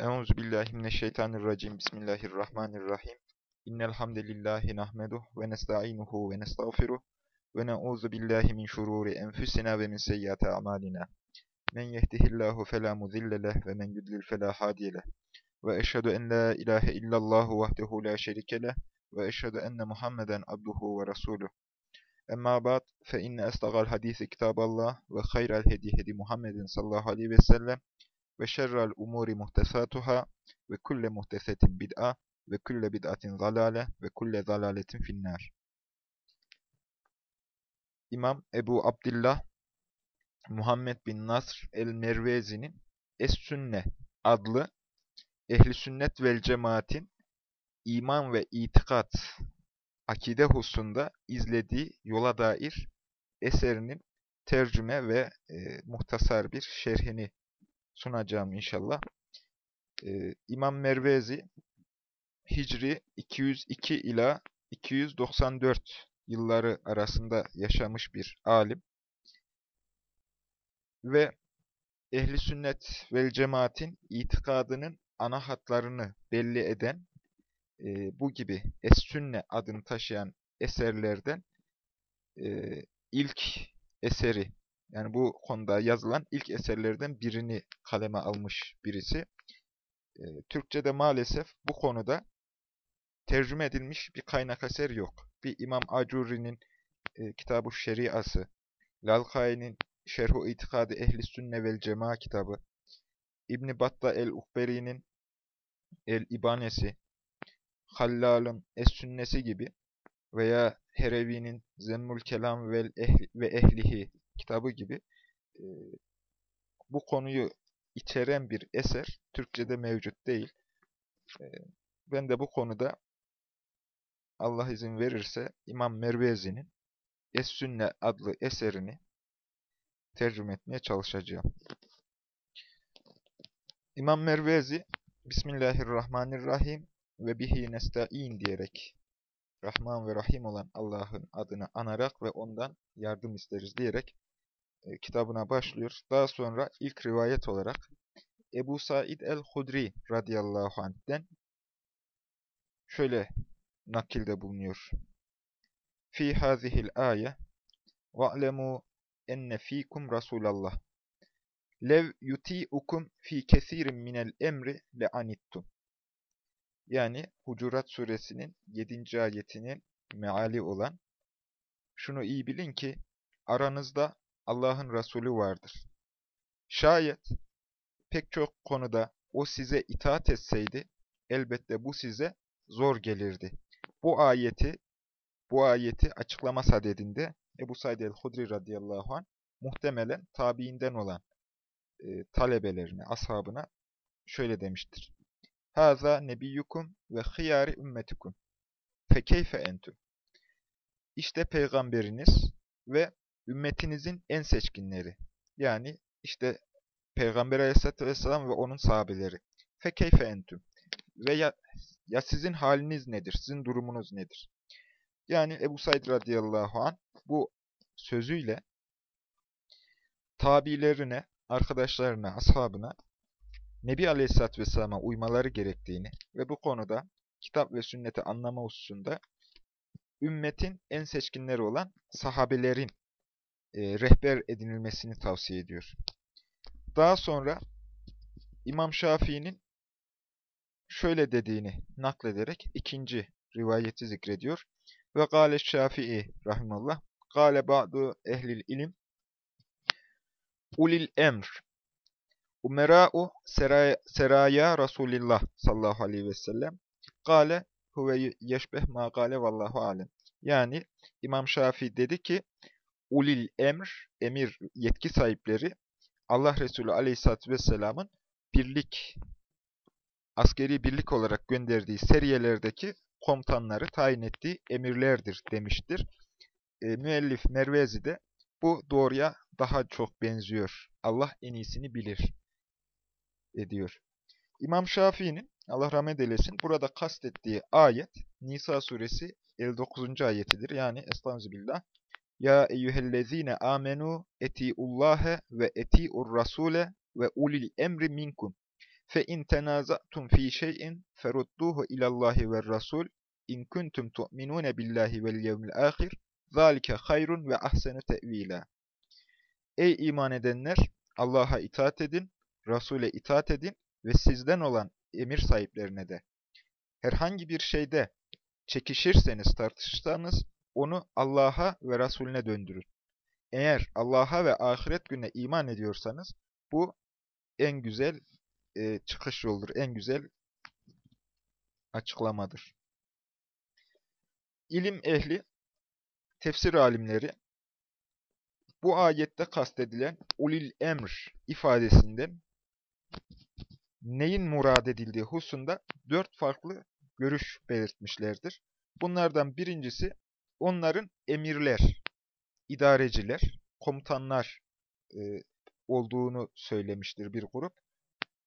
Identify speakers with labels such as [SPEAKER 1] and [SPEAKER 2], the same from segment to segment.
[SPEAKER 1] Euzu billahi mineşşeytanirracim. Bismillahirrahmanirrahim. İnnel hamdelellahi nahmeduhu ve nestainuhu ve nestağfiruh ve na'uzu billahi min şururi enfusina ve min seyyiati amalina. Men yehdihillahu fela mudille leh ve men yudlil fela hadiye. Ve eşhedü en la ilahe illallah vahdehu la şerike ve eşhedü enne Muhammeden abduhu ve resuluh. Emma ba'd fe inne estagal hadisi kitaballah ve hayral hedi hedi Muhammedin sallallahu aleyhi ve sellem ve şerrel umuri muhtesatuhâ ve kulle muhtesetin bid'a ve kulle bid'atin zalale ve kulle zalaletin finnâr. İmam Ebu Abdillah Muhammed bin Nasr el-Mervezi'nin Es-Sünne adlı ehli sünnet vel cemaatin iman ve itikat akide hususunda izlediği yola dair eserinin tercüme ve e, muhtasar bir şerhini sunacağım inşallah. Ee, İmam Mervezi Hicri 202 ila 294 yılları arasında yaşamış bir alim ve ehli sünnet vel cemaatin itikadının ana hatlarını belli eden e, bu gibi Es-Sünne adını taşıyan eserlerden e, ilk eseri yani bu konuda yazılan ilk eserlerden birini kaleme almış birisi. E, Türkçe'de maalesef bu konuda tercüme edilmiş bir kaynak eser yok. Bir İmam Acuri'nin e, Kitab-ı Şeriası, Lalkai'nin Şerhu İtikadı Ehli Sünne vel Cema kitabı, İbn Batta el-Ukberi'nin El-İbanesi, Hallal'ın Es-Sünnesi gibi veya Herevi'nin Zemmül Kelam vel ehli, ve Ehlihi kitabı gibi e, bu konuyu içeren bir eser Türkçe'de mevcut değil. E, ben de bu konuda Allah izin verirse İmam Mervezi'nin Es-Sünne adlı eserini tercüme etmeye çalışacağım. İmam Mervezi Bismillahirrahmanirrahim ve bihi nesta'in diyerek Rahman ve Rahim olan Allah'ın adını anarak ve ondan yardım isteriz diyerek e, kitabına başlıyor. Daha sonra ilk rivayet olarak Ebu Said el-Hudri radıyallahu anh'den şöyle nakilde bulunuyor. Fi hazihil ayet ve'lemû enne fikum Rasulallah. Lev yuti'ukum fi kesirin minel emri le'anittum. Yani Hucurat suresinin 7. ayetinin meali olan Şunu iyi bilin ki aranızda Allah'ın Resulü vardır. Şayet pek çok konuda o size itaat etseydi, elbette bu size zor gelirdi. Bu ayeti bu ayeti açıklama sadedinde Ebu Said el-Hudri radıyallahu anh muhtemelen tabiinden olan e, talebelerine, ashabına şöyle demiştir. Haza nebiyyukum ve hıyari ümmetikum. Fekeyfe entüm. İşte peygamberiniz ve ümmetinizin en seçkinleri. Yani işte Peygamber aleyhissalatü vesselam ve onun sahabeleri. Fekeyfe entüm. Ve ya, ya sizin haliniz nedir? Sizin durumunuz nedir? Yani Ebu Said radıyallahu an bu sözüyle tabilerine, arkadaşlarına, ashabına Nebi Aleyhisselatü Vesselam'a uymaları gerektiğini ve bu konuda kitap ve sünneti anlama hususunda ümmetin en seçkinleri olan sahabelerin e, rehber edinilmesini tavsiye ediyor. Daha sonra İmam Şafii'nin şöyle dediğini naklederek ikinci rivayeti zikrediyor. Ve gâle Şafii rahimallah gâle ba'du ehlil ilim ulil emr Umera'u seraya Resulillah sallallahu aleyhi ve sellem. Gale huve yeşbeh ma gale vallahu alem. Yani İmam Şafii dedi ki ulil emr, emir yetki sahipleri Allah Resulü aleyhissalatü vesselamın birlik, askeri birlik olarak gönderdiği seriyelerdeki komutanları tayin ettiği emirlerdir demiştir. E, müellif Mervezi de bu doğruya daha çok benziyor. Allah en iyisini bilir ediyor. İmam Şafii'nin Allah rahmet eylesin burada kastettiği ayet Nisa suresi 59. ayetidir. Yani Estağfirullah. Ya eyyühellezine amenu etiullahe ve etiur rasule ve ulil emri minkum. Fe in tenazatum fi şey'in ferudduhu ilallahi ve rasul in kuntum tu'minun billahi vel yevmil ahir zalike hayrun ve ahsenu te'vila. Ey iman edenler Allah'a itaat edin, Resul'e itaat edin ve sizden olan emir sahiplerine de. Herhangi bir şeyde çekişirseniz, tartışırsanız onu Allah'a ve Resulüne döndürün. Eğer Allah'a ve ahiret gününe iman ediyorsanız bu en güzel e, çıkış yoldur, en güzel açıklamadır. İlim ehli, tefsir alimleri bu ayette kastedilen ulil emr ifadesinden neyin murad edildiği hususunda dört farklı görüş belirtmişlerdir. Bunlardan birincisi onların emirler, idareciler, komutanlar e, olduğunu söylemiştir bir grup.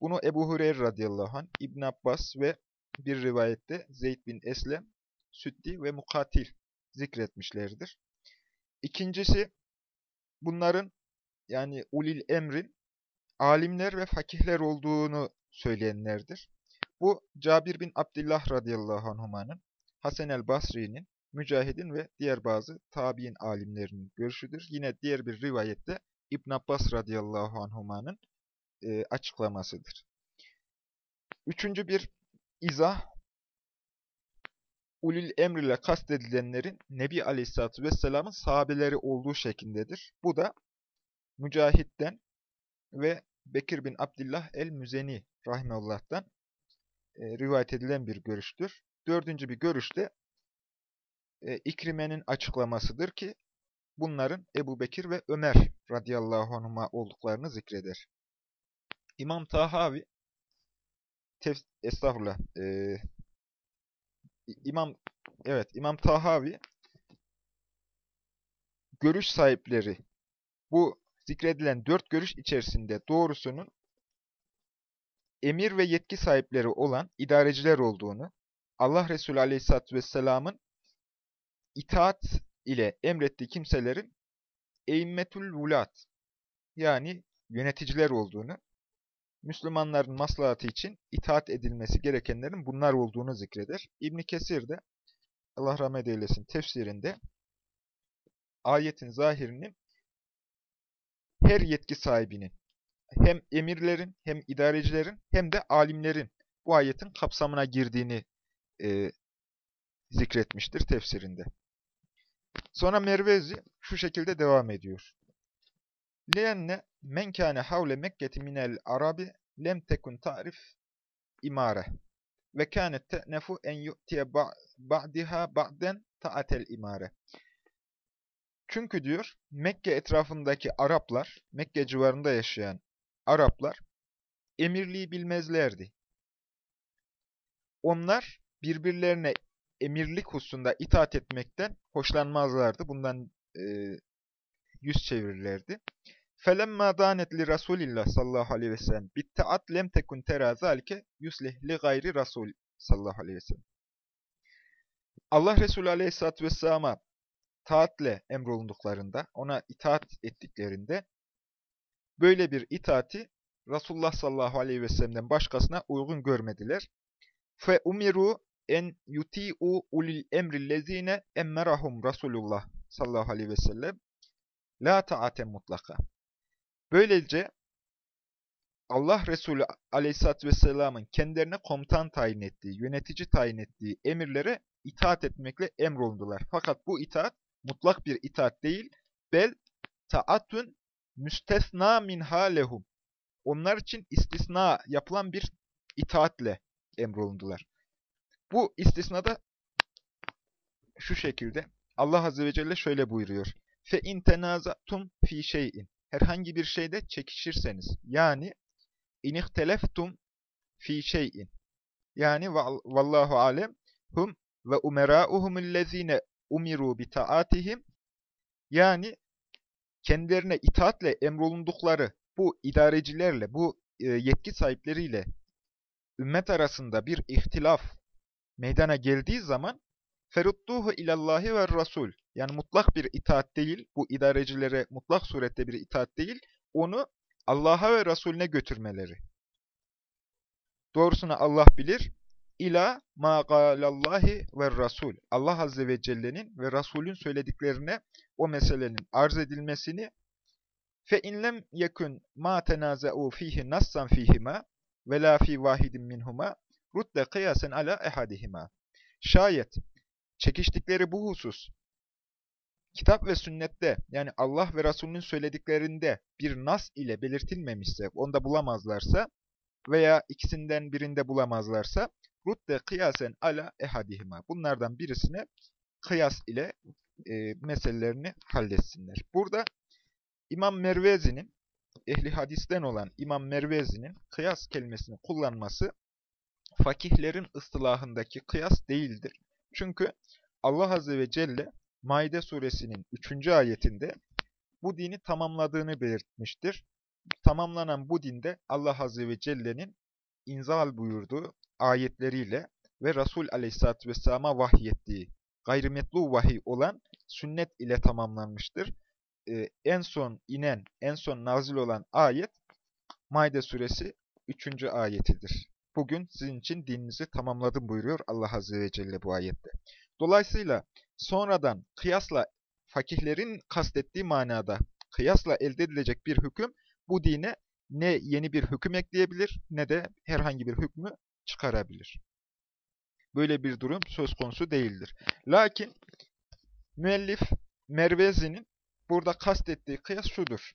[SPEAKER 1] Bunu Ebu Hureyre radıyallahu anh, İbn Abbas ve bir rivayette Zeyd bin Eslem, Süddi ve Mukatil zikretmişlerdir. İkincisi bunların yani ulil emrin alimler ve fakihler olduğunu söyleyenlerdir. Bu Cabir bin Abdullah radıyallahu anhumanın, Hasan el Basri'nin, Mücahid'in ve diğer bazı tabi'in alimlerinin görüşüdür. Yine diğer bir rivayette İbn Abbas radıyallahu anhumanın e, açıklamasıdır. Üçüncü bir izah, ulil emr ile kastedilenlerin Nebi Aleyhisselatü Vesselam'ın sahabeleri olduğu şeklindedir. Bu da Mücahit'ten ve Bekir bin Abdullah el-Müzeni rahimehullah'tan e, rivayet edilen bir görüştür. Dördüncü bir görüş de e, İkrime'nin açıklamasıdır ki bunların Ebu Bekir ve Ömer radıyallahu anhuma olduklarını zikreder. İmam Tahavi tef estağfurullah e, İmam evet İmam Tahavi görüş sahipleri bu zikredilen dört görüş içerisinde doğrusunun emir ve yetki sahipleri olan idareciler olduğunu, Allah Resulü Aleyhisselatü Vesselam'ın itaat ile emrettiği kimselerin eimmetül vulat yani yöneticiler olduğunu, Müslümanların maslahatı için itaat edilmesi gerekenlerin bunlar olduğunu zikreder. İbn Kesir de Allah rahmet eylesin tefsirinde ayetin zahirini her yetki sahibinin hem emirlerin hem idarecilerin hem de alimlerin bu ayetin kapsamına girdiğini e, zikretmiştir tefsirinde. Sonra Mervezi şu şekilde devam ediyor. Lenne men kâne havle Mekke'ti minel arabi lem tekun tarif imare ve kânet te'nefu en yu'tiye ba'diha ba'den ta'atel imare. Çünkü diyor Mekke etrafındaki Araplar, Mekke civarında yaşayan Araplar emirliği bilmezlerdi. Onlar birbirlerine emirlik hususunda itaat etmekten hoşlanmazlardı. Bundan e, yüz çevirirlerdi. فَلَمَّا دَانَتْ لِرَسُولِ اللّٰهِ sallallahu aleyhi ve sellem بِالْتَعَدْ لَمْ تَكُنْ تَرَى ذَلْكَ يُسْلِهْ لِغَيْرِ رَسُولِ sallallahu aleyhi ve sellem. Allah Resulü aleyhissalatü vesselama taatle emrolunduklarında, ona itaat ettiklerinde böyle bir itaati Resulullah sallallahu aleyhi ve sellem'den başkasına uygun görmediler. Fe umiru en yuti'u ulil emrillezine emmerahum Resulullah sallallahu aleyhi ve sellem la ta'ate mutlaka. Böylece Allah Resulü aleyhissalatü vesselamın kendilerine komutan tayin ettiği, yönetici tayin ettiği emirlere itaat etmekle emrolundular. Fakat bu itaat mutlak bir itaat değil, bel taatun müstesna min halehum. Onlar için istisna yapılan bir itaatle emrolundular. Bu istisnada şu şekilde Allah Azze ve Celle şöyle buyuruyor. Fe in fi şeyin. Herhangi bir şeyde çekişirseniz yani inihteleftum fi şeyin. Yani vallahu alem hum ve umerauhumüllezine umiru bi taatihim yani kendilerine itaatle emrolundukları bu idarecilerle, bu e, yetki sahipleriyle ümmet arasında bir ihtilaf meydana geldiği zaman ferudduhu ilallahi ve rasul yani mutlak bir itaat değil, bu idarecilere mutlak surette bir itaat değil, onu Allah'a ve Resulüne götürmeleri. Doğrusunu Allah bilir. İla ma galallahi ve rasul. Allah Azze ve Celle'nin ve Resul'ün söylediklerine o meselenin arz edilmesini fe inlem yekun ma tenaza'u fihi nassan fihima ve la fi vahidin minhuma rudde kıyasen ala ehadihima. Şayet çekiştikleri bu husus kitap ve sünnette yani Allah ve Resulünün söylediklerinde bir nas ile belirtilmemişse, onda bulamazlarsa veya ikisinden birinde bulamazlarsa rudde kıyasen ala ehadihima. Bunlardan birisine kıyas ile e, meselelerini halletsinler. Burada İmam Mervezi'nin, ehli hadisten olan İmam Mervezi'nin kıyas kelimesini kullanması fakihlerin ıstılahındaki kıyas değildir. Çünkü Allah Azze ve Celle Maide suresinin 3. ayetinde bu dini tamamladığını belirtmiştir. Tamamlanan bu dinde Allah Azze ve Celle'nin inzal buyurduğu ayetleriyle ve Resul Aleyhisselatü Vesselam'a vahyettiği gayrimetlu vahiy olan sünnet ile tamamlanmıştır. Ee, en son inen, en son nazil olan ayet Maide suresi 3. ayetidir. Bugün sizin için dininizi tamamladım buyuruyor Allah Azze ve Celle bu ayette. Dolayısıyla sonradan kıyasla fakihlerin kastettiği manada kıyasla elde edilecek bir hüküm bu dine ne yeni bir hüküm ekleyebilir ne de herhangi bir hükmü çıkarabilir. Böyle bir durum söz konusu değildir. Lakin müellif Mervezi'nin burada kastettiği kıyas şudur.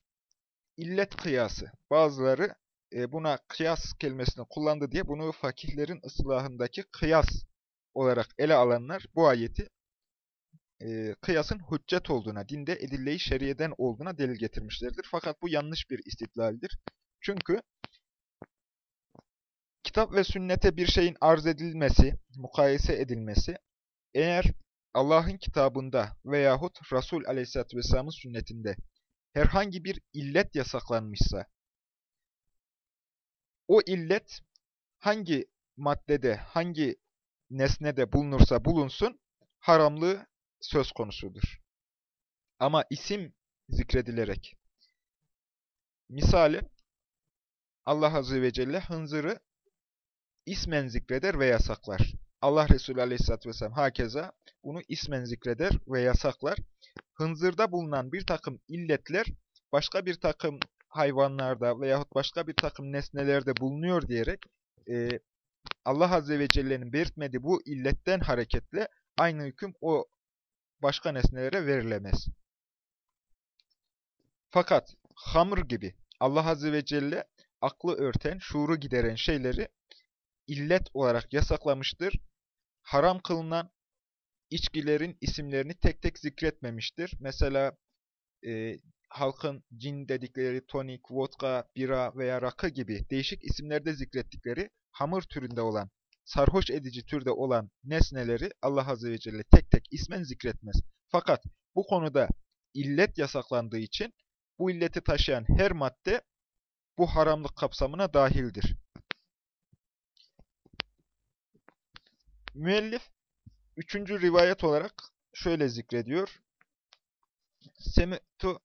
[SPEAKER 1] İllet kıyası. Bazıları e, buna kıyas kelimesini kullandı diye bunu fakihlerin ıslahındaki kıyas olarak ele alanlar bu ayeti e, kıyasın hüccet olduğuna, dinde edilleyi şeriyeden olduğuna delil getirmişlerdir. Fakat bu yanlış bir istidlaldir. Çünkü kitap ve sünnete bir şeyin arz edilmesi, mukayese edilmesi, eğer Allah'ın kitabında veyahut Resul Aleyhisselatü Vesselam'ın sünnetinde herhangi bir illet yasaklanmışsa, o illet hangi maddede, hangi nesnede bulunursa bulunsun, haramlığı söz konusudur. Ama isim zikredilerek, misali Allah Azze ve Celle hınzırı ismen zikreder ve yasaklar. Allah Resulü Aleyhisselatü Vesselam hakeza bunu ismen zikreder ve yasaklar. Hınzırda bulunan bir takım illetler başka bir takım hayvanlarda veyahut başka bir takım nesnelerde bulunuyor diyerek e, Allah Azze ve Celle'nin belirtmediği bu illetten hareketle aynı hüküm o başka nesnelere verilemez. Fakat hamur gibi Allah Azze ve Celle aklı örten, şuuru gideren şeyleri illet olarak yasaklamıştır. Haram kılınan içkilerin isimlerini tek tek zikretmemiştir. Mesela e, halkın cin dedikleri tonik, vodka, bira veya rakı gibi değişik isimlerde zikrettikleri hamur türünde olan, sarhoş edici türde olan nesneleri Allah Azze ve Celle tek tek ismen zikretmez. Fakat bu konuda illet yasaklandığı için bu illeti taşıyan her madde bu haramlık kapsamına dahildir. Müellif üçüncü rivayet olarak şöyle zikrediyor. Semi'tu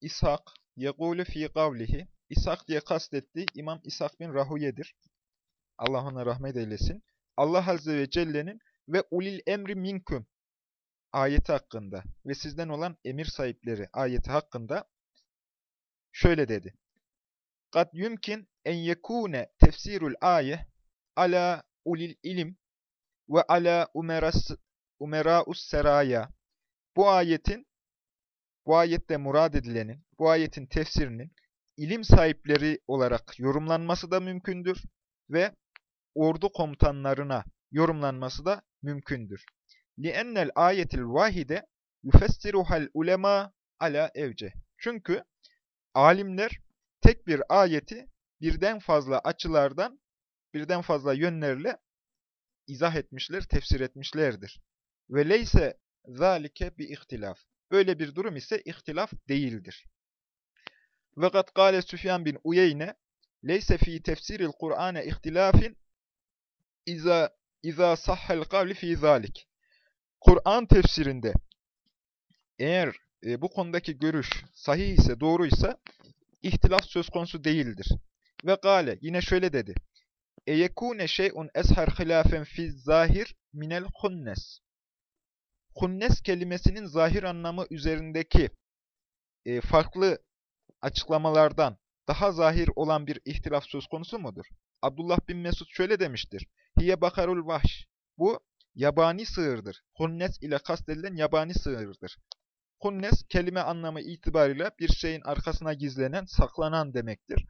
[SPEAKER 1] İshak yegûlü fî kavlihi. İshak diye kastettiği İmam İshak bin Rahuye'dir. Allah ona rahmet eylesin. Allah Azze ve Celle'nin ve ulil emri minkum ayeti hakkında ve sizden olan emir sahipleri ayeti hakkında şöyle dedi. Kad yumkin en yekune tefsirul ayeh ala ulil ilim ve ala umeras umeraus seraya. Bu ayetin bu ayette murad edilenin, bu ayetin tefsirinin ilim sahipleri olarak yorumlanması da mümkündür ve ordu komutanlarına yorumlanması da mümkündür. لِأَنَّ الْآيَةِ الْوَاحِدَ يُفَسِّرُهَا الْاُلَمَا ala evce. Çünkü alimler tek bir ayeti birden fazla açılardan, birden fazla yönlerle izah etmişler, tefsir etmişlerdir. Ve leyse zalike bir ihtilaf. Böyle bir durum ise ihtilaf değildir. Ve kad kâle Süfyan bin Uyeyne leyse fi tefsiril Kur'ane ihtilafin iza iza sahhel kavli fi zalik. Kur'an tefsirinde eğer e, bu konudaki görüş sahih ise, doğruysa ihtilaf söz konusu değildir. Ve gale yine şöyle dedi. eyekune şey'un eshar hilafen fi zahir minel hunnes. Hunnes kelimesinin zahir anlamı üzerindeki e, farklı açıklamalardan daha zahir olan bir ihtilaf söz konusu mudur? Abdullah bin Mesud şöyle demiştir. Hiye bakarul vahş. Bu yabani sığırdır. Hunnes ile kastedilen yabani sığırdır. Hunnes kelime anlamı itibarıyla bir şeyin arkasına gizlenen, saklanan demektir.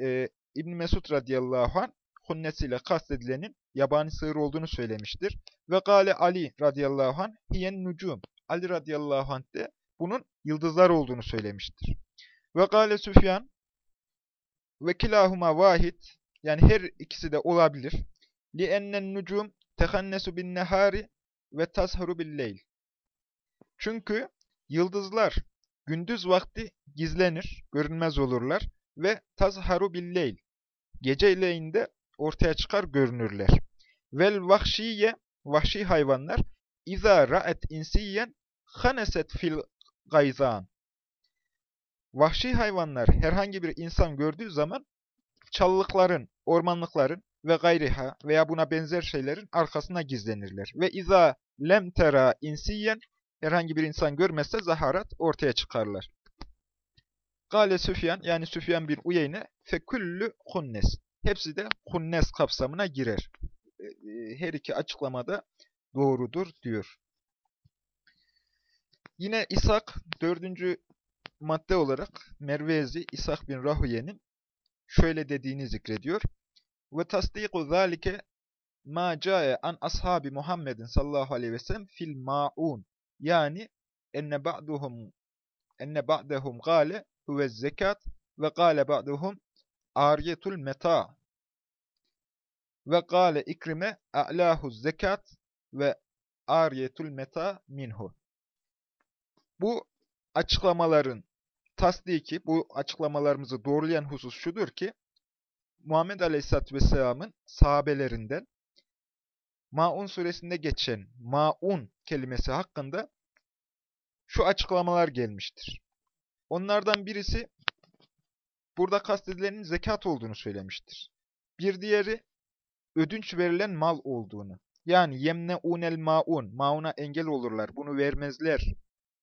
[SPEAKER 1] Ee, İbn Mesud radıyallahu anh hunnes ile kastedilenin yabani sığır olduğunu söylemiştir. Ve gale Ali radıyallahu anh hiyen nucum. Ali radıyallahu anh de bunun yıldızlar olduğunu söylemiştir. Ve gale Süfyan ve kilahuma vahid yani her ikisi de olabilir. Li ennen nucum tehannesu bin nehari ve tazharu bil leyl. Çünkü yıldızlar gündüz vakti gizlenir, görünmez olurlar ve tazharu bil leyl. Geceleyin ortaya çıkar, görünürler. Vel vahşiye, vahşi hayvanlar, iza ra'et insiyen haneset fil gayzan. Vahşi hayvanlar herhangi bir insan gördüğü zaman çalılıkların, ormanlıkların ve gayriha veya buna benzer şeylerin arkasına gizlenirler. Ve iza lem tera insiyen herhangi bir insan görmezse zaharat ortaya çıkarlar. Gale Süfyan yani Süfyan bin Uyeyne feküllü hunnes. Hepsi de hunnes kapsamına girer. Her iki açıklamada doğrudur diyor. Yine İshak dördüncü madde olarak Mervezi İshak bin Rahuye'nin şöyle dediğini zikrediyor. Ve tasdiku zalike ma cae an ashabi Muhammedin sallallahu aleyhi ve sellem fil ma'un. Yani enne ba'duhum enne ba'dehum gale huve zekat ve gale ba'duhum ariyetul meta. Ve gale ikrime a'lahu zekat ve ariyetul meta minhu. Bu açıklamaların tasdiki, bu açıklamalarımızı doğrulayan husus şudur ki, Muhammed Aleyhisselatü Vesselam'ın sahabelerinden Maun suresinde geçen Maun kelimesi hakkında şu açıklamalar gelmiştir. Onlardan birisi burada kastedilenin zekat olduğunu söylemiştir. Bir diğeri ödünç verilen mal olduğunu. Yani yemne unel maun, mauna engel olurlar, bunu vermezler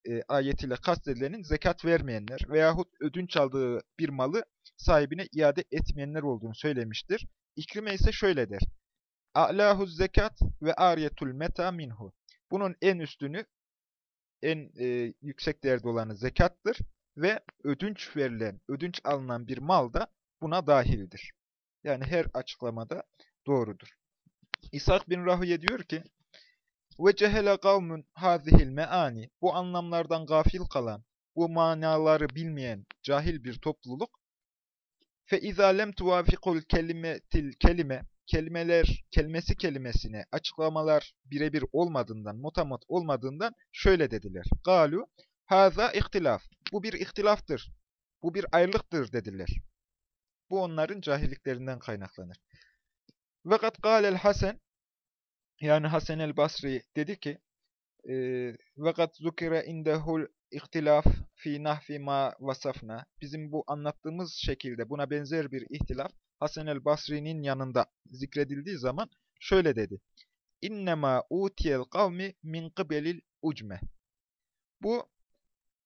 [SPEAKER 1] e, ayetiyle kastedilenin zekat vermeyenler veyahut ödünç aldığı bir malı sahibine iade etmeyenler olduğunu söylemiştir. İkrime ise şöyle der. A'lahu zekat ve ariyetul meta minhu. Bunun en üstünü, en e, yüksek değerde olanı zekattır ve ödünç verilen, ödünç alınan bir mal da buna dahildir. Yani her açıklamada doğrudur. İshak bin Rahüye diyor ki, ve cehele kavmun hazihil meani. Bu anlamlardan gafil kalan, bu manaları bilmeyen cahil bir topluluk. Fe izâ lem tuvafikul kelimetil kelime. Kelimeler, kelimesi kelimesine açıklamalar birebir olmadığından, motamot olmadığından şöyle dediler. Galu, haza ihtilaf. Bu bir ihtilaftır. Bu bir ayrılıktır dediler. Bu onların cahilliklerinden kaynaklanır. Ve kat gâlel hasen yani Hasan el Basri dedi ki ve kat zukire indehul ihtilaf fi nahfi ma vasafna. Bizim bu anlattığımız şekilde buna benzer bir ihtilaf Hasan el Basri'nin yanında zikredildiği zaman şöyle dedi. İnnemâ utiyel kavmi min kıbelil ucme. Bu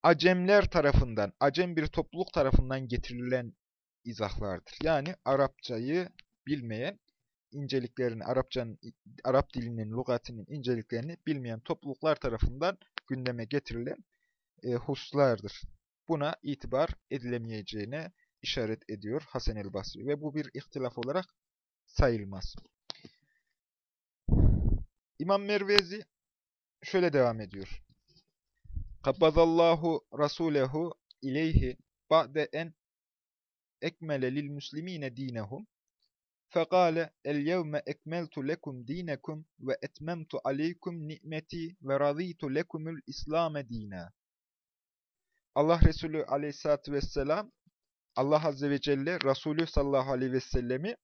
[SPEAKER 1] Acemler tarafından, Acem bir topluluk tarafından getirilen izahlardır. Yani Arapçayı bilmeyen inceliklerini, Arapçanın, Arap dilinin, lügatinin inceliklerini bilmeyen topluluklar tarafından gündeme getirilen e, hususlardır. Buna itibar edilemeyeceğine işaret ediyor Hasan el Basri ve bu bir ihtilaf olarak sayılmaz. İmam Mervezi şöyle devam ediyor. Kabbazallahu rasulehu ileyhi ba'de en ekmele lil muslimine dinehum Fekale el yevme ekmeltu lekum dinekum ve etmemtu aleykum ni'meti ve raditu lekumul İslame dina. Allah Resulü aleyhissalatü vesselam Allah Azze ve Celle Resulü sallallahu aleyhi ve sellemi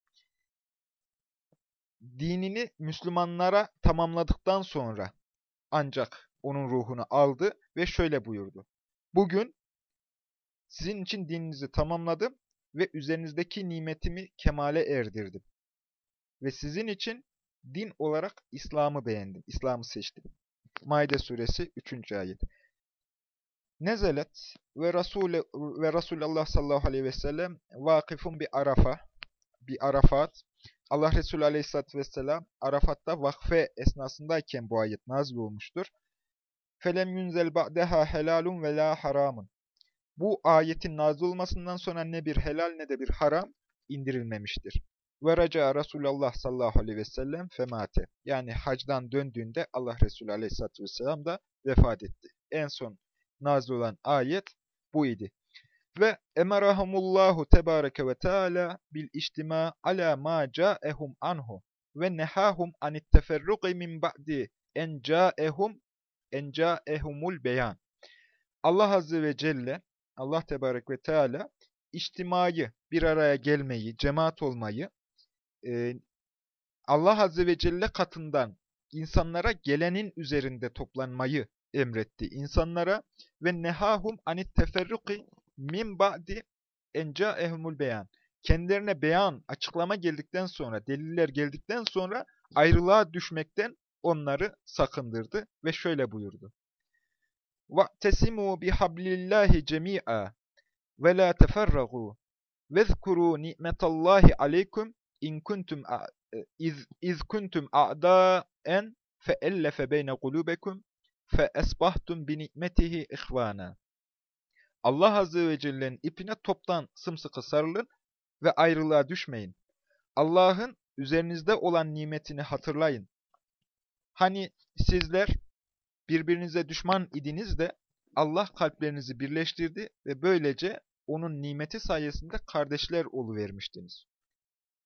[SPEAKER 1] dinini Müslümanlara tamamladıktan sonra ancak onun ruhunu aldı ve şöyle buyurdu. Bugün sizin için dininizi tamamladım ve üzerinizdeki nimetimi kemale erdirdim. ve sizin için din olarak İslam'ı beğendim, İslam'ı seçtim. Maide suresi 3. ayet. Nezelet ve Rasule ve Resulullah sallallahu aleyhi ve sellem vakifun bir Arafa, bir Arafat. Allah Resulü aleyhissalatü vesselam Arafat'ta vakfe esnasındayken bu ayet nazil olmuştur. Felem yunzel ba'deha helalun ve la haramun. Bu ayetin nazil olmasından sonra ne bir helal ne de bir haram indirilmemiştir. Ve raca Resulullah sallallahu aleyhi ve sellem femate. Yani hacdan döndüğünde Allah Resulü aleyhissalatü vesselam da vefat etti. En son nazil olan ayet bu idi. Ve emerahumullahu tebareke ve teala bil içtima ala ma ca'ehum anhu ve nehahum anit teferruqi min ba'di en ca'ehum en ca'ehumul beyan. Allah azze ve celle Allah tebarek ve teala içtimayı, bir araya gelmeyi, cemaat olmayı e, Allah azze ve celle katından insanlara gelenin üzerinde toplanmayı emretti insanlara ve nehahum anit teferruki min ba'di enca ehumul beyan. Kendilerine beyan, açıklama geldikten sonra, deliller geldikten sonra ayrılığa düşmekten onları sakındırdı ve şöyle buyurdu. وَاَعْتَسِمُوا بِحَبْلِ اللّٰهِ جَمِيعًا وَلَا تَفَرَّغُوا وَاذْكُرُوا نِعْمَةَ اللّٰهِ عَلَيْكُمْ اِنْ كُنْتُمْ اِذْ كُنْتُمْ اَعْدَاءً فَاَلَّفَ بَيْنَ قُلُوبَكُمْ فَاَسْبَحْتُمْ بِنِعْمَتِهِ اِخْوَانًا Allah Azze ve Celle'nin ipine toptan sımsıkı sarılın ve ayrılığa düşmeyin. Allah'ın üzerinizde olan nimetini hatırlayın. Hani sizler birbirinize düşman idiniz de Allah kalplerinizi birleştirdi ve böylece onun nimeti sayesinde kardeşler oluvermiştiniz.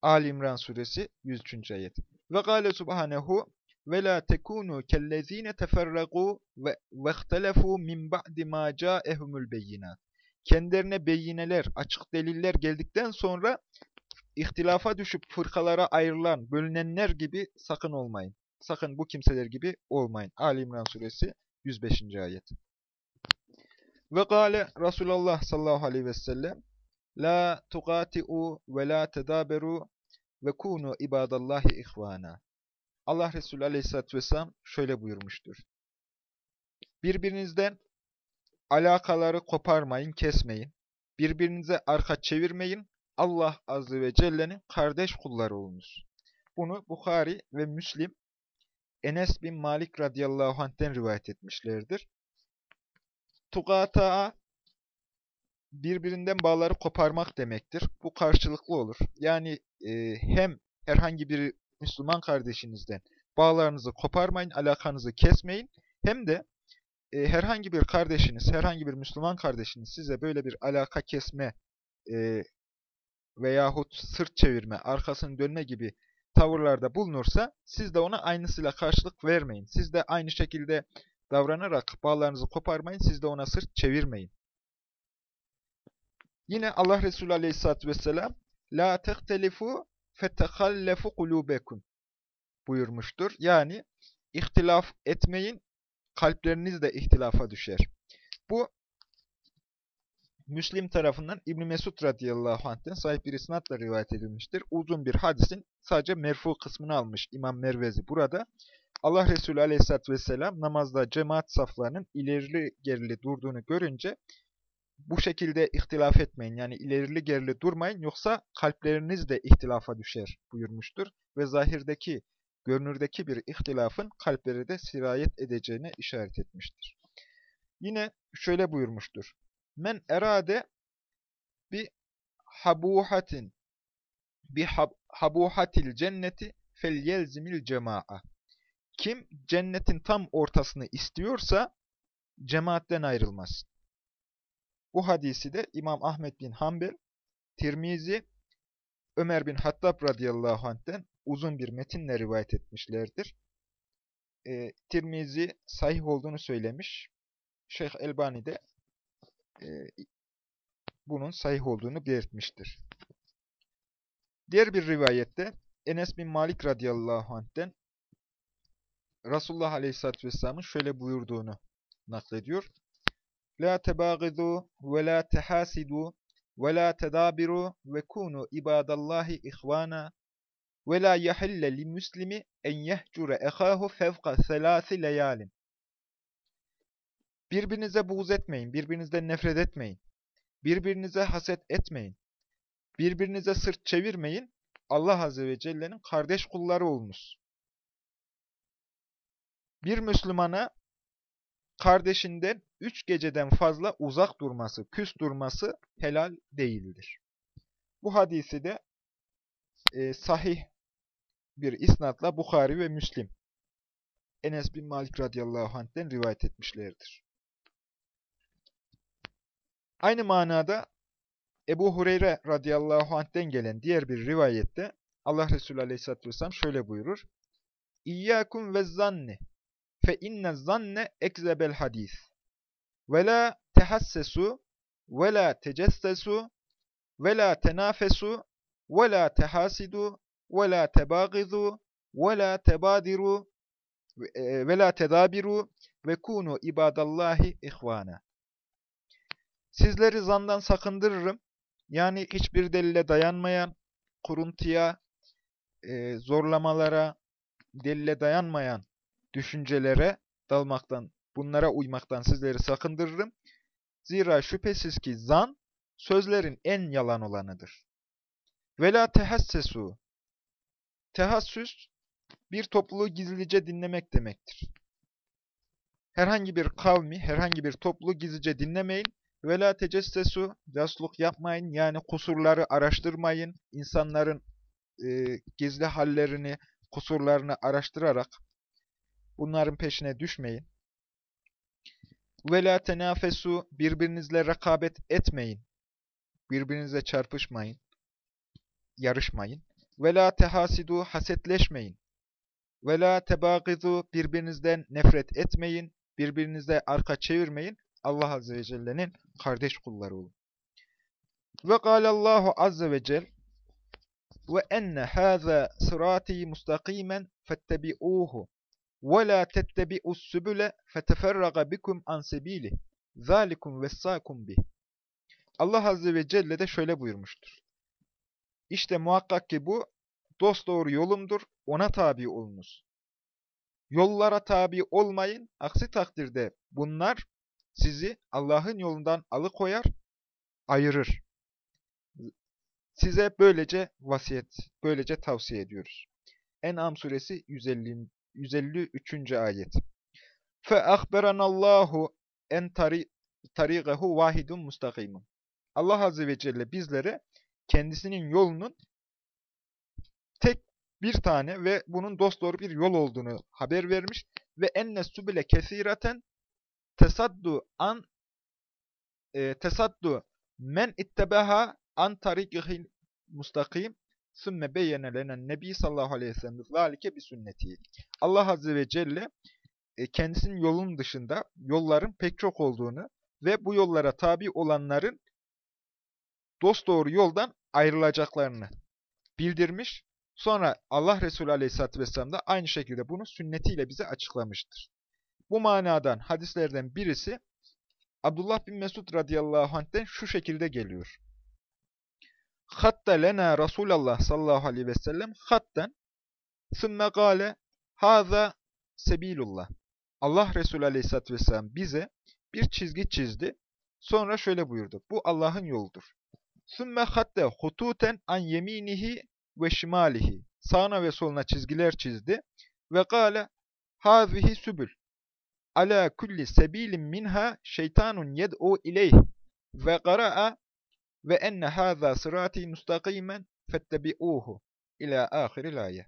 [SPEAKER 1] Ali İmran suresi 103. ayet. Ve gâle subhanehu ve la tekunu kellezine teferragu ve vehtelefu min ba'di ma ca'ehumul beyinat. Kendilerine beyineler, açık deliller geldikten sonra ihtilafa düşüp fırkalara ayrılan, bölünenler gibi sakın olmayın. Sakın bu kimseler gibi olmayın. Ali İmran suresi 105. ayet. Ve gâle Resulullah sallallahu aleyhi ve sellem La tugati'u ve la tedaberu ve kunu ibadallahi ihvana. Allah Resulü aleyhissalatü vesselam şöyle buyurmuştur. Birbirinizden alakaları koparmayın, kesmeyin. Birbirinize arka çevirmeyin. Allah Azze ve Celle'nin kardeş kulları olunuz. Bunu Bukhari ve Müslim Enes bin Malik radıyallahu anh'ten rivayet etmişlerdir. Tugata'a birbirinden bağları koparmak demektir. Bu karşılıklı olur. Yani e, hem herhangi bir Müslüman kardeşinizden bağlarınızı koparmayın, alakanızı kesmeyin. Hem de e, herhangi bir kardeşiniz, herhangi bir Müslüman kardeşiniz size böyle bir alaka kesme e, veyahut sırt çevirme, arkasını dönme gibi tavırlarda bulunursa siz de ona aynısıyla karşılık vermeyin. Siz de aynı şekilde davranarak bağlarınızı koparmayın, siz de ona sırt çevirmeyin. Yine Allah Resulü Aleyhisselatü Vesselam La tehtelifu fetehallefu kulubekum buyurmuştur. Yani ihtilaf etmeyin, kalpleriniz de ihtilafa düşer. Bu Müslim tarafından İbn Mesud radıyallahu anh'ten sahip bir isnatla rivayet edilmiştir. Uzun bir hadisin sadece merfu kısmını almış İmam Mervezi burada. Allah Resulü aleyhissalatü vesselam namazda cemaat saflarının ilerili gerili durduğunu görünce bu şekilde ihtilaf etmeyin. Yani ilerili gerili durmayın yoksa kalpleriniz de ihtilafa düşer buyurmuştur. Ve zahirdeki, görünürdeki bir ihtilafın kalpleri de sirayet edeceğine işaret etmiştir. Yine şöyle buyurmuştur. Men erade bi habuhatin bi hab, habuhatil cenneti fel yelzimil cema'a. Kim cennetin tam ortasını istiyorsa cemaatten ayrılmaz. Bu hadisi de İmam Ahmet bin Hanbel, Tirmizi, Ömer bin Hattab radıyallahu anh'ten uzun bir metinle rivayet etmişlerdir. E, Tirmizi sahih olduğunu söylemiş. Şeyh Elbani de e, bunun sahih olduğunu belirtmiştir. Diğer bir rivayette Enes bin Malik radıyallahu anh'ten Resulullah aleyhissalatü vesselamın şöyle buyurduğunu naklediyor. La tebâgidû ve la tehâsidû ve la tedâbirû ve kûnû ibâdallâhi ihvâna ve la yahille li muslimi en yehcure ehahu fevka selasi leyalin. Birbirinize buğz etmeyin, birbirinizden nefret etmeyin. Birbirinize haset etmeyin. Birbirinize sırt çevirmeyin. Allah Azze ve Celle'nin kardeş kulları olunuz. Bir Müslümana kardeşinden üç geceden fazla uzak durması, küs durması helal değildir. Bu hadisi de e, sahih bir isnatla Bukhari ve Müslim Enes bin Malik radıyallahu anh'ten rivayet etmişlerdir. Aynı manada Ebu Hureyre radıyallahu anh'ten gelen diğer bir rivayette Allah Resulü aleyhisselatü vesselam şöyle buyurur. İyyâkum ve zanni fe inne zanne ekzebel hadis ve la tehassesu ve la tecessesu ve la tenafesu ve la tehasidu ve la tebagizu ve la tebadiru ve la tedabiru ve kunu ibadallahi ihvana. Sizleri zandan sakındırırım. Yani hiçbir delile dayanmayan, kuruntuya, e, zorlamalara, delile dayanmayan düşüncelere dalmaktan, bunlara uymaktan sizleri sakındırırım. Zira şüphesiz ki zan, sözlerin en yalan olanıdır. Vela tehassesu. Tehassüs, bir topluluğu gizlice dinlemek demektir. Herhangi bir kavmi, herhangi bir topluluğu gizlice dinlemeyin. Vela tecessesu, casusluk yapmayın, yani kusurları araştırmayın. İnsanların e, gizli hallerini, kusurlarını araştırarak bunların peşine düşmeyin. Vela tenafesu, birbirinizle rekabet etmeyin. Birbirinize çarpışmayın, yarışmayın. Vela tehasidu, hasetleşmeyin. Vela tebagizu, birbirinizden nefret etmeyin, birbirinize arka çevirmeyin. Allah Azze ve Celle'nin kardeş kulları olun. Ve Allahu azze ve cel ve enne hâzâ sırâtî mustakimen fettebi'ûhu ve lâ tettebi'us sübüle feteferraga bikum an sebîlih zâlikum vessâkum bih. Allah Azze ve Celle de şöyle buyurmuştur. İşte muhakkak ki bu dosdoğru yolumdur, ona tabi olunuz. Yollara tabi olmayın, aksi takdirde bunlar sizi Allah'ın yolundan alıkoyar, ayırır. Size böylece vasiyet, böylece tavsiye ediyoruz. En'am suresi 150, 153. ayet. فَاَخْبَرَنَ اللّٰهُ en tariqehu vahidun mustakimun. Allah Azze ve Celle bizlere kendisinin yolunun tek bir tane ve bunun dosdoğru bir yol olduğunu haber vermiş ve enne subile kesireten tesaddu an e, tesaddu men ittebaha an tarikihil mustakim sümme beyyene lenen nebi sallallahu aleyhi ve sellem zalike bi sünneti. Allah azze ve celle e, kendisinin yolun dışında yolların pek çok olduğunu ve bu yollara tabi olanların dosdoğru yoldan ayrılacaklarını bildirmiş. Sonra Allah Resulü Aleyhisselatü Vesselam da aynı şekilde bunu sünnetiyle bize açıklamıştır. Bu manadan hadislerden birisi Abdullah bin Mesud radıyallahu anh'ten şu şekilde geliyor. Hatta lena Resulullah sallallahu aleyhi ve sellem hatten sümme gale haza sebilullah. Allah Resulü aleyhissalatü vesselam bize bir çizgi çizdi. Sonra şöyle buyurdu. Bu Allah'ın yoludur. Sümme hatte hututen an yeminihi ve şimalihi. Sağına ve soluna çizgiler çizdi. Ve gale hazihi sübül ala kulli sebilin minha şeytanun yed'u ileyh ve qara'a ve enne hâzâ sırâtî mustakîmen fettebi'ûhu ila âhiril ayet.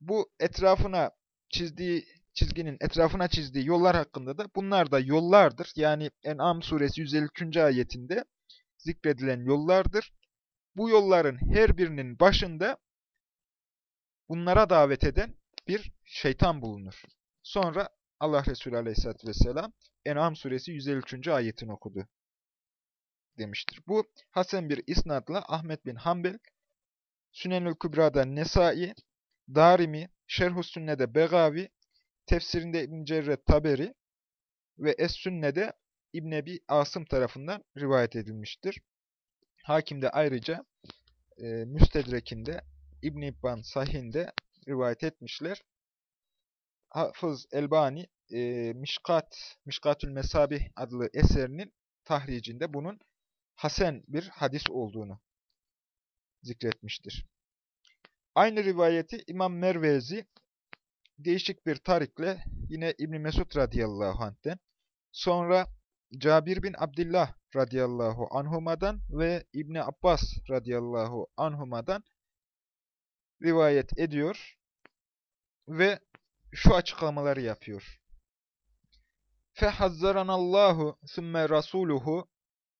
[SPEAKER 1] Bu etrafına çizdiği çizginin etrafına çizdiği yollar hakkında da bunlar da yollardır. Yani En'am suresi 153. ayetinde zikredilen yollardır. Bu yolların her birinin başında bunlara davet eden bir şeytan bulunur. Sonra Allah Resulü Aleyhisselatü Vesselam En'am suresi 153. ayetini okudu demiştir. Bu Hasan bir isnadla Ahmet bin Hanbel, Sünenül Kübra'da Nesai, Darimi, Şerhus Sünne'de Begavi, tefsirinde İbn Cerret Taberi ve Es-Sünne'de İbn Ebi Asım tarafından rivayet edilmiştir. Hakim de ayrıca e, Müstedrek'inde, İbn İbban Sahih'inde rivayet etmişler. Hafız Elbani e, Mişkat, Mişkatül Mesabih adlı eserinin tahricinde bunun hasen bir hadis olduğunu zikretmiştir. Aynı rivayeti İmam Mervezi değişik bir tarikle yine İbn Mesud radıyallahu anh'ten, sonra Cabir bin Abdullah radıyallahu anhuma'dan ve İbn Abbas radıyallahu anhuma'dan rivayet ediyor ve şu açıklamaları yapıyor. فَحَذَّرَنَ اللّٰهُ ثُمَّ رَسُولُهُ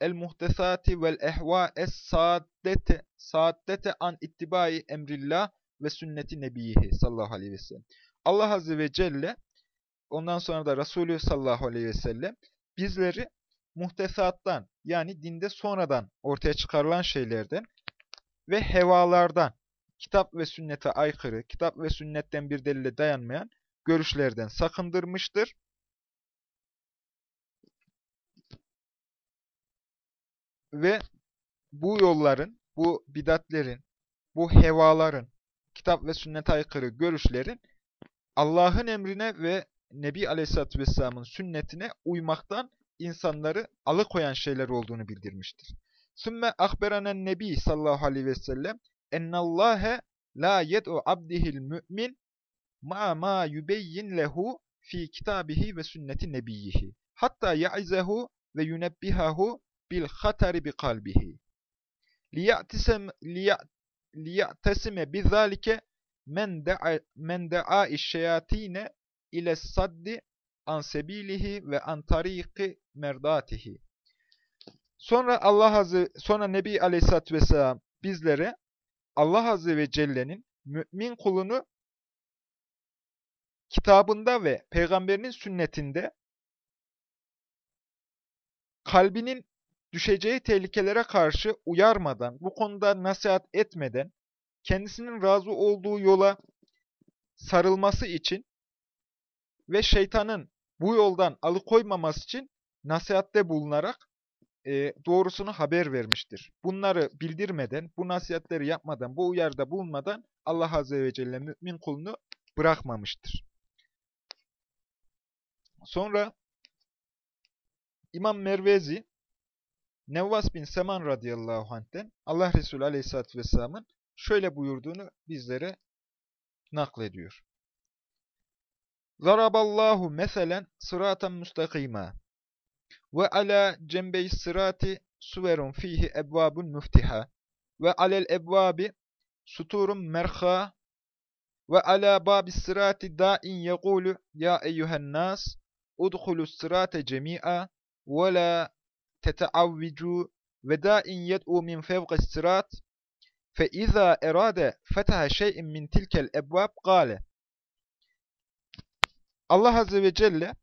[SPEAKER 1] el-muhtesati vel ehva'es saaddete saaddete an ittibai emrillah ve sünneti nebiyihi sallallahu aleyhi ve sellem. Allah azze ve celle ondan sonra da Resulü sallallahu aleyhi ve sellem bizleri muhtesattan yani dinde sonradan ortaya çıkarılan şeylerden ve hevalardan, kitap ve sünnete aykırı, kitap ve sünnetten bir delile dayanmayan görüşlerden sakındırmıştır. Ve bu yolların, bu bidatlerin, bu hevaların, kitap ve sünnete aykırı görüşlerin Allah'ın emrine ve Nebi Aleyhisselatü Vesselam'ın sünnetine uymaktan insanları alıkoyan şeyler olduğunu bildirmiştir. Sümme akberanen Nebi sallallahu aleyhi ve sellem ennallâhe la yed'u abdihil mü'min ma ma yubeyyin lehu fi kitabihi ve sünneti nebiyyihi. Hatta ya'izehu ve yunebbihahu bil hatari bi kalbihi. Liya'tesime bizalike men da'a men da'a şeyatine ile saddi an sebilihi ve an tariki merdatihi. Sonra Allah Azze sonra Nebi Aleyhisselatü Vesselam bizlere Allah Azze ve Celle'nin mümin kulunu kitabında ve peygamberinin sünnetinde kalbinin düşeceği tehlikelere karşı uyarmadan, bu konuda nasihat etmeden, kendisinin razı olduğu yola sarılması için ve şeytanın bu yoldan alıkoymaması için nasihatte bulunarak e, doğrusunu haber vermiştir. Bunları bildirmeden, bu nasihatleri yapmadan, bu uyarıda bulunmadan Allah Azze ve Celle mümin kulunu bırakmamıştır. Sonra İmam Mervezi, Nevvas bin Seman radıyallahu anh'ten Allah Resulü aleyhissalatü vesselamın şöyle buyurduğunu bizlere naklediyor. Zaraballahu meselen sıraten müstakima ve ala cembey sırati suverun fihi ebvabun müftiha ve alel ebvabi suturun merha ve ala babis sırati da'in yekulu ya eyyühen nas udhulu sırate cemi'a ve la teteavvicu ve da'in yed'u min fevqis sırat fe iza erade fetaha şey'in min tilkel ebvab gale Allah Azze ve Celle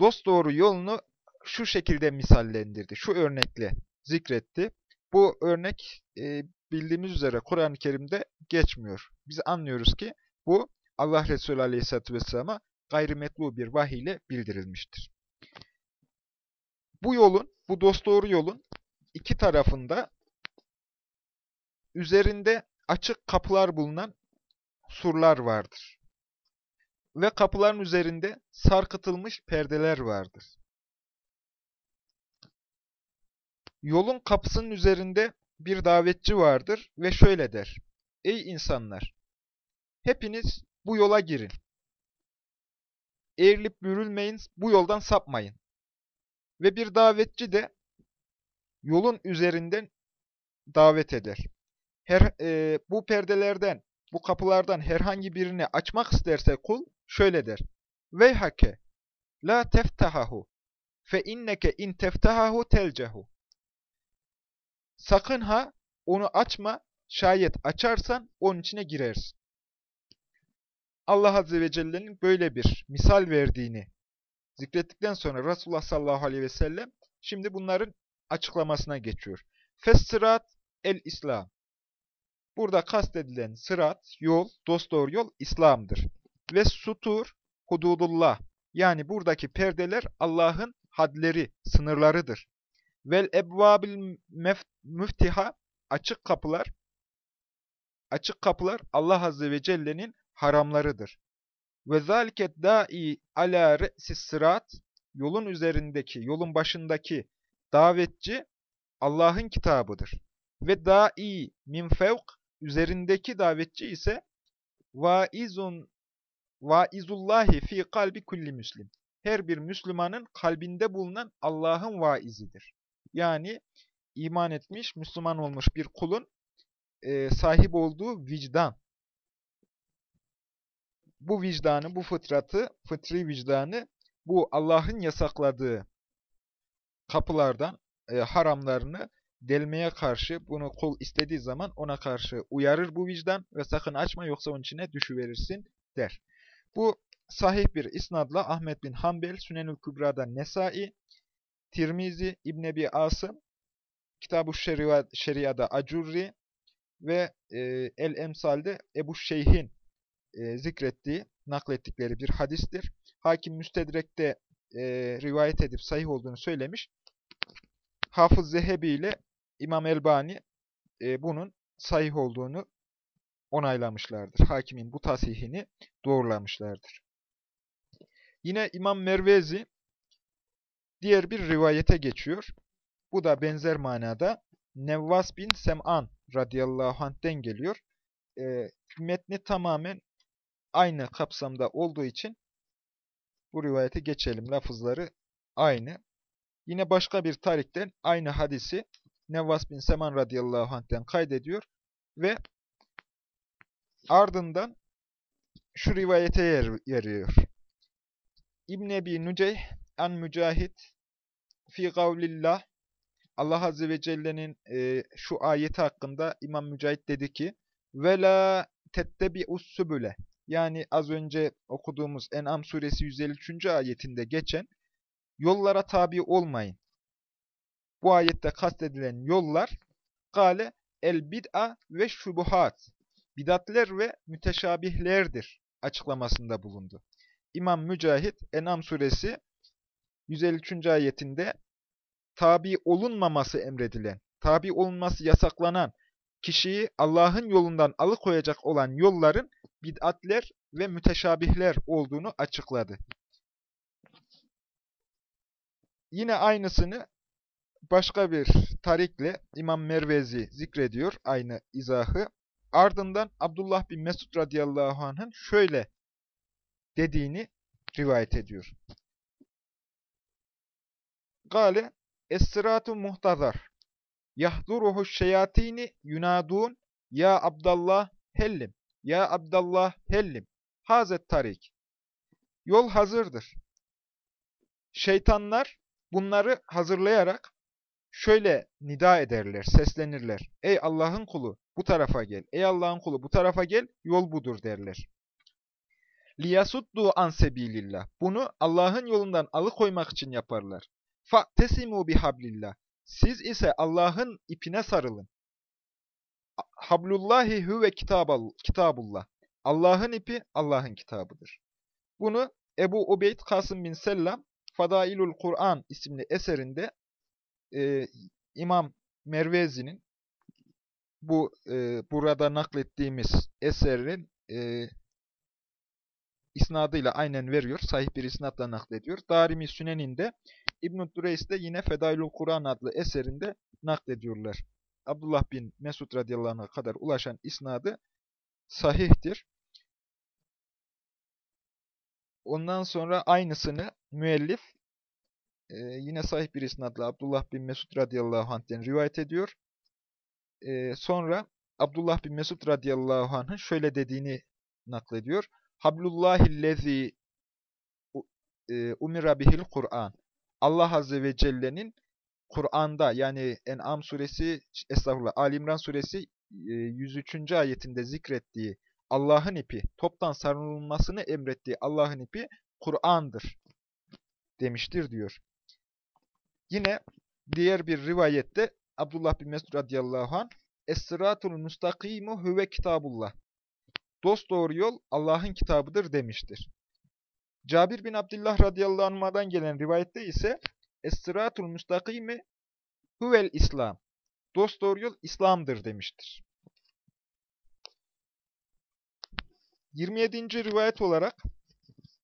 [SPEAKER 1] dosdoğru yolunu şu şekilde misallendirdi, şu örnekle zikretti. Bu örnek e, bildiğimiz üzere Kur'an-ı Kerim'de geçmiyor. Biz anlıyoruz ki bu Allah Resulü Aleyhisselatü Vesselam'a gayrimetlu bir vahiy ile bildirilmiştir. Bu yolun, bu dosdoğru yolun iki tarafında üzerinde açık kapılar bulunan surlar vardır. Ve kapıların üzerinde sarkıtılmış perdeler vardır. Yolun kapısının üzerinde bir davetçi vardır ve şöyle der. Ey insanlar! Hepiniz bu yola girin. Eğrilip bürülmeyin, bu yoldan sapmayın. Ve bir davetçi de yolun üzerinden davet eder. Her, e, bu perdelerden, bu kapılardan herhangi birini açmak isterse kul şöyle der. Veyhake la teftahahu fe inneke in teftahahu telcehu. Sakın ha onu açma, şayet açarsan onun içine girersin. Allah Azze ve Celle'nin böyle bir misal verdiğini zikrettikten sonra Resulullah sallallahu aleyhi ve sellem şimdi bunların açıklamasına geçiyor. Fessirat el-İslam. Burada kastedilen sırat, yol, dosdoğru yol İslam'dır. Ve sutur, hududullah. Yani buradaki perdeler Allah'ın hadleri, sınırlarıdır. Vel ebvabil müftiha, açık kapılar, açık kapılar Allah Azze ve Celle'nin haramlarıdır. Ve zalike da'i ala re'sis sırat yolun üzerindeki, yolun başındaki davetçi Allah'ın kitabıdır. Ve da'i min fevk üzerindeki davetçi ise vaizun vaizullahi fi kalbi kulli müslim. Her bir Müslümanın kalbinde bulunan Allah'ın vaizidir. Yani iman etmiş, Müslüman olmuş bir kulun e, sahip olduğu vicdan. Bu vicdanı, bu fıtratı, fıtri vicdanı bu Allah'ın yasakladığı kapılardan e, haramlarını delmeye karşı bunu kul istediği zaman ona karşı uyarır bu vicdan ve sakın açma yoksa onun içine düşüverirsin der. Bu sahih bir isnadla Ahmet bin Hanbel, Sünenül Kübra'da Nesai, Tirmizi, İbn Ebi Asım, Kitab-ı Şeria'da Acurri ve e, El-Emsal'de Ebu Şeyh'in e, zikrettiği, naklettikleri bir hadistir. Hakim Müstedrek'te e, rivayet edip sahih olduğunu söylemiş. Hafız Zehebi ile İmam Elbani e, bunun sahih olduğunu onaylamışlardır. Hakimin bu tasihini doğrulamışlardır. Yine İmam Mervezi diğer bir rivayete geçiyor. Bu da benzer manada Nevvas bin Sem'an radıyallahu anh'den geliyor. E, metni tamamen aynı kapsamda olduğu için bu rivayete geçelim. Lafızları aynı. Yine başka bir tarikten aynı hadisi Nevvas bin Seman radıyallahu anh'ten kaydediyor ve ardından şu rivayete yer veriyor. İbn Ebi Nuceyh an Mücahit fi kavlillah Allah Azze ve Celle'nin e, şu ayeti hakkında İmam Mücahit dedi ki ve la tettebi'us sübüle yani az önce okuduğumuz En'am suresi 153. ayetinde geçen yollara tabi olmayın. Bu ayette kastedilen yollar gale el bid'a ve şubuhat bidatler ve müteşabihlerdir açıklamasında bulundu. İmam Mücahit En'am suresi 153. ayetinde tabi olunmaması emredilen, tabi olunması yasaklanan kişiyi Allah'ın yolundan alıkoyacak olan yolların bid'atler ve müteşabihler olduğunu açıkladı. Yine aynısını başka bir tarikle İmam Mervezi zikrediyor aynı izahı. Ardından Abdullah bin Mesud radıyallahu anh'ın şöyle dediğini rivayet ediyor. Gale Es-sıratu muhtazar. Yahduruhu şeyatini yunadun ya Abdallah hellim. Ya Abdallah hellim. Hazet tarik. Yol hazırdır. Şeytanlar bunları hazırlayarak şöyle nida ederler, seslenirler. Ey Allah'ın kulu bu tarafa gel. Ey Allah'ın kulu bu tarafa gel. Yol budur derler. Liyasuddu an sebilillah. Bunu Allah'ın yolundan alıkoymak için yaparlar. Fa'tesimu bihablillah. Siz ise Allah'ın ipine sarılın. Hablullahi huve kitabullah. Allah'ın ipi Allah'ın kitabıdır. Bunu Ebu Ubeyd Kasım bin Sellam Fadailul Kur'an isimli eserinde e, İmam Mervezi'nin bu e, burada naklettiğimiz eserin e, isnadıyla aynen veriyor. Sahih bir isnatla naklediyor. Darimi Sünen'inde İbn-i Dureys de yine Fedailul Kur'an adlı eserinde naklediyorlar. Abdullah bin Mesud radıyallahu kadar ulaşan isnadı sahihtir. Ondan sonra aynısını müellif e, yine sahih bir isnadla Abdullah bin Mesud radıyallahu anh'ten rivayet ediyor. E, sonra Abdullah bin Mesud radıyallahu anh'ın şöyle dediğini naklediyor. Hablullahillezi e, umira bihil Kur'an. Allah Azze ve Celle'nin Kur'an'da yani En'am suresi, estağfurullah, Ali İmran suresi 103. E, ayetinde zikrettiği Allah'ın ipi, toptan sarılmasını emrettiği Allah'ın ipi Kur'an'dır demiştir diyor. Yine diğer bir rivayette Abdullah bin Mesud radıyallahu anh Es-sıratul mustakimu huve kitabullah. Dost doğru yol Allah'ın kitabıdır demiştir. Cabir bin Abdullah radıyallahu anh'dan gelen rivayette ise Es-sıratul müstakimi huvel İslam. Dost doğru yol İslam'dır demiştir. 27. rivayet olarak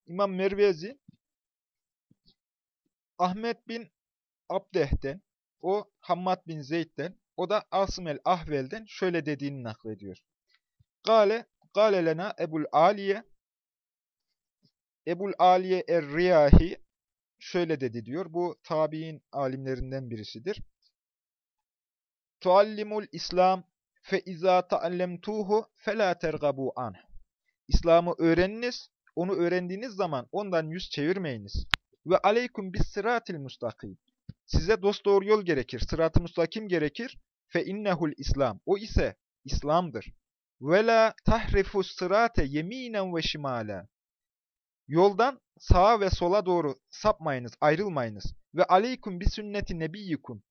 [SPEAKER 1] İmam Mervezi Ahmet bin Abdeh'ten, o Hammad bin Zeyd'den, o da Asım el-Ahvel'den şöyle dediğini naklediyor. Gale, gale lena Ebul Aliye, Ebul Aliye er-Riyahi şöyle dedi diyor. Bu tabi'in alimlerinden birisidir. Tuallimul İslam fe izâ ta'allemtuhu fe lâ tergabu anh. İslam'ı öğreniniz, onu öğrendiğiniz zaman ondan yüz çevirmeyiniz. Ve aleyküm bis sıratil mustakim. Size dosdoğru yol gerekir, sırat-ı mustakim gerekir. Fe innehul İslam. O ise İslam'dır. Ve la tahrifu sırate yeminen ve şimala. Yoldan sağa ve sola doğru sapmayınız, ayrılmayınız. Ve aleyküm bi sünneti nebiyyikum.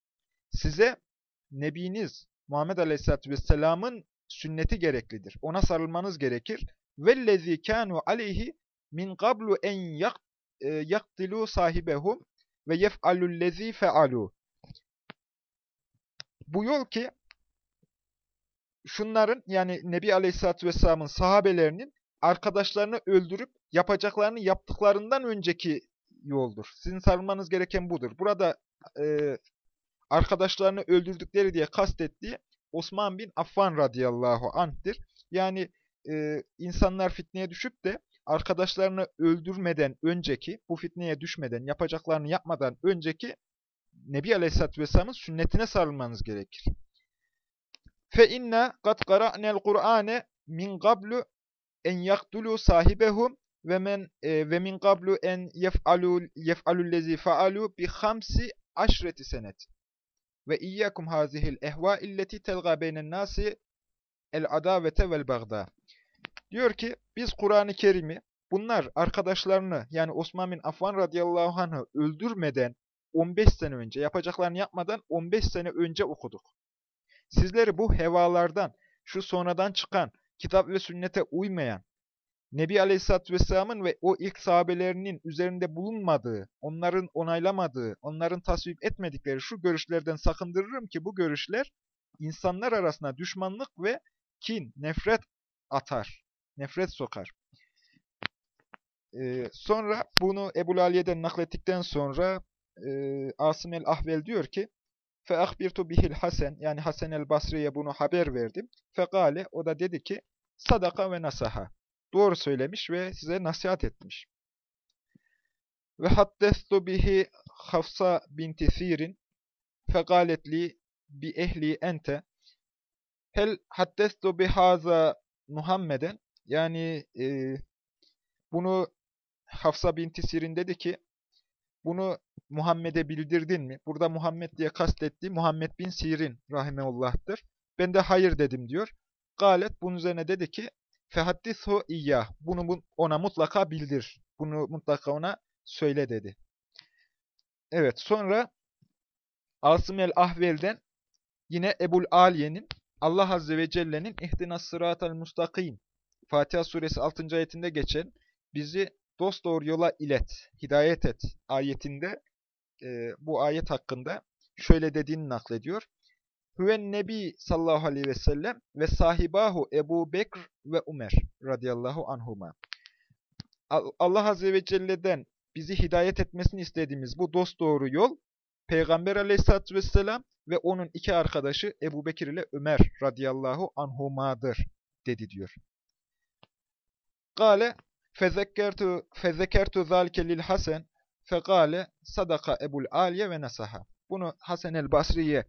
[SPEAKER 1] Size nebiniz Muhammed Aleyhisselatü Vesselam'ın sünneti gereklidir. Ona sarılmanız gerekir. Vellezî kânû aleyhi min qablu en yaktilu sahibehum ve yef'alullezî fe'alû. Bu yol ki şunların yani Nebi Aleyhisselatü Vesselam'ın sahabelerinin arkadaşlarını öldürüp yapacaklarını yaptıklarından önceki yoldur. Sizin sarılmanız gereken budur. Burada e, arkadaşlarını öldürdükleri diye kastettiği Osman bin Affan radıyallahu anh'tir. Yani e, insanlar fitneye düşüp de arkadaşlarını öldürmeden önceki, bu fitneye düşmeden, yapacaklarını yapmadan önceki Nebi Aleyhisselatü Vesselam'ın sünnetine sarılmanız gerekir. Fe inna kat qara'nel Kur'ane min qablu en yaktulu sahibehum ve men e, ve min qablu en yef'alu yef'alullezi fa'alu bi hamsi aşreti senet. Ve iyyakum hazihil ehva illeti telga beynen nasi el adavete vel bagda. Diyor ki biz Kur'an-ı Kerim'i bunlar arkadaşlarını yani Osman bin Affan radıyallahu anh'ı öldürmeden 15 sene önce yapacaklarını yapmadan 15 sene önce okuduk. Sizleri bu hevalardan, şu sonradan çıkan, kitap ve sünnete uymayan, Nebi Aleyhisselatü Vesselam'ın ve o ilk sahabelerinin üzerinde bulunmadığı, onların onaylamadığı, onların tasvip etmedikleri şu görüşlerden sakındırırım ki bu görüşler insanlar arasında düşmanlık ve kin, nefret atar, nefret sokar. Ee, sonra bunu Ebu Aliye'den naklettikten sonra e, Asım el-Ahvel diyor ki فَاَخْبِرْتُ bihil Hasen yani Hasan el-Basri'ye bunu haber verdim. Fekale o da dedi ki sadaka ve nasaha. Doğru söylemiş ve size nasihat etmiş. Ve haddestu bihi Hafsa binti Sirin fekaletli bi ehli ente hel haddestu bihaza Muhammeden yani e, bunu Hafsa binti Sirin dedi ki bunu Muhammed'e bildirdin mi? Burada Muhammed diye kastettiği Muhammed bin Sirin rahimeullah'tır. Ben de hayır dedim diyor. Galet bunun üzerine dedi ki fehaddithu iyyah. Bunu ona mutlaka bildir. Bunu mutlaka ona söyle dedi. Evet sonra Asım el-Ahvel'den yine Ebul Aliye'nin Allah Azze ve Celle'nin ihtinas sıratel mustakim Fatiha suresi 6. ayetinde geçen bizi dosdoğru yola ilet, hidayet et ayetinde e, bu ayet hakkında şöyle dediğini naklediyor. Hüven Nebi sallallahu aleyhi ve sellem ve sahibahu Ebu Bekr ve Umer radıyallahu anhuma. Allah azze ve celle'den bizi hidayet etmesini istediğimiz bu dosdoğru yol Peygamber aleyhissalatü vesselam ve onun iki arkadaşı Ebu Bekir ile Ömer radıyallahu anhuma'dır dedi diyor. Gale fezekkertu fezekkertu zalike lil Hasan fekale sadaka Ebul Aliye ve nasaha. Bunu Hasan el Basri'ye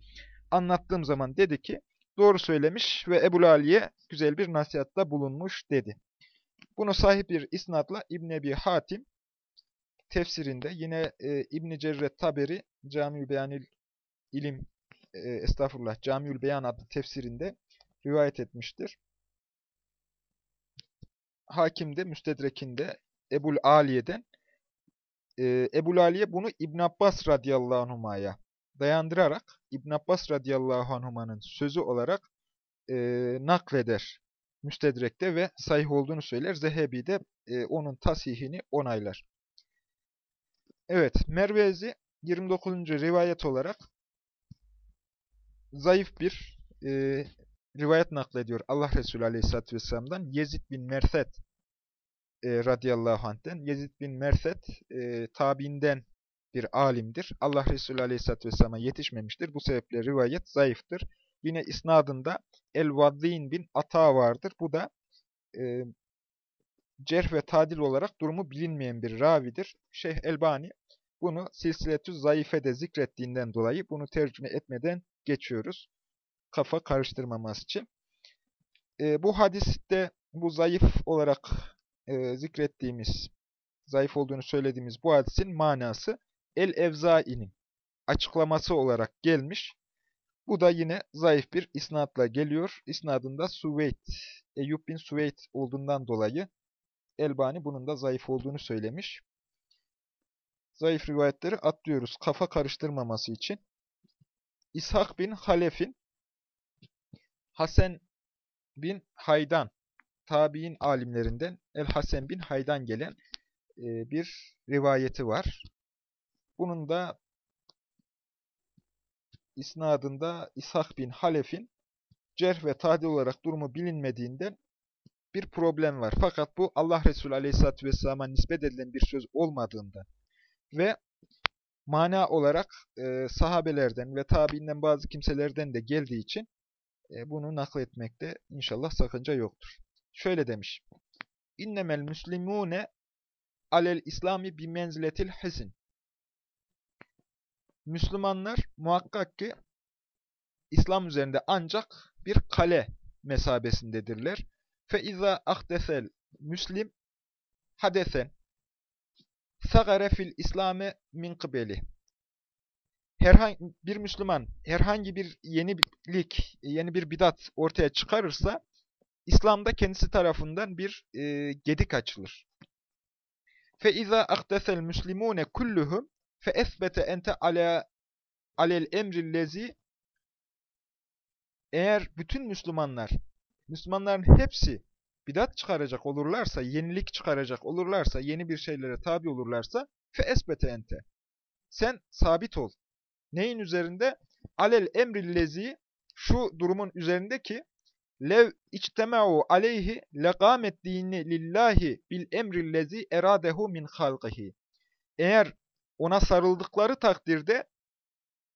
[SPEAKER 1] anlattığım zaman dedi ki doğru söylemiş ve Ebul Aliye güzel bir nasihatta bulunmuş dedi. Bunu sahip bir isnatla İbn Ebi Hatim tefsirinde yine e, İbn Cerret Taberi Camiül Beyanil İlim e, estağfurullah Camiül Beyan adlı tefsirinde rivayet etmiştir. Hakim de Müstedrek'inde Ebul Aliye'den e, Ebul Aliye bunu İbn Abbas radıyallahu anhuma'ya dayandırarak İbn Abbas radıyallahu anhuma'nın sözü olarak e, nakleder Müstedrek'te ve sahih olduğunu söyler. Zehebi de e, onun tasihini onaylar. Evet, Mervezi 29. rivayet olarak zayıf bir e, rivayet naklediyor Allah Resulü Aleyhisselatü Vesselam'dan. Yezid bin Merset e, radıyallahu anh'ten. Yezid bin Merset e, tabiinden bir alimdir. Allah Resulü aleyhisselatü vesselam'a yetişmemiştir. Bu sebeple rivayet zayıftır. Yine isnadında El-Vaddin bin Ata vardır. Bu da e, cerh ve tadil olarak durumu bilinmeyen bir ravidir. Şeyh Elbani bunu silsiletü zayıfede zikrettiğinden dolayı bunu tercüme etmeden geçiyoruz. Kafa karıştırmaması için. E, bu hadiste bu zayıf olarak e, zikrettiğimiz, zayıf olduğunu söylediğimiz bu hadisin manası El-Evzai'nin açıklaması olarak gelmiş. Bu da yine zayıf bir isnatla geliyor. İsnadında Suveyd, Eyyub bin Suveyd olduğundan dolayı Elbani bunun da zayıf olduğunu söylemiş. Zayıf rivayetleri atlıyoruz kafa karıştırmaması için. İshak bin Halef'in Hasan bin Haydan, tabi'in alimlerinden El-Hasen bin Haydan gelen e, bir rivayeti var. Bunun da isnadında İshak bin Halef'in cerh ve tadil olarak durumu bilinmediğinden bir problem var. Fakat bu Allah Resulü Aleyhisselatü Vesselam'a nispet edilen bir söz olmadığından ve mana olarak e, sahabelerden ve tabiinden bazı kimselerden de geldiği için e, bunu nakletmekte inşallah sakınca yoktur. Şöyle demiş. İnnemel müslimune alel İslami bi menziletil hisin. Müslümanlar muhakkak ki İslam üzerinde ancak bir kale mesabesindedirler. Fe iza ahdesel müslim hadesen sagare fil İslame min kıbeli. Herhangi bir Müslüman herhangi bir yenilik, yeni bir bidat ortaya çıkarırsa İslam'da kendisi tarafından bir e, gedik açılır. Fe iza ahdesel müslimune kulluhum fe esbete ente ala alel emrillezi eğer bütün Müslümanlar Müslümanların hepsi bidat çıkaracak olurlarsa, yenilik çıkaracak olurlarsa, yeni bir şeylere tabi olurlarsa fe esbete ente. Sen sabit ol. Neyin üzerinde? Alel emrillezi şu durumun üzerinde ki lev içtema'u aleyhi legamet dini lillahi bil emrillezi eradehu min halqihi. Eğer ona sarıldıkları takdirde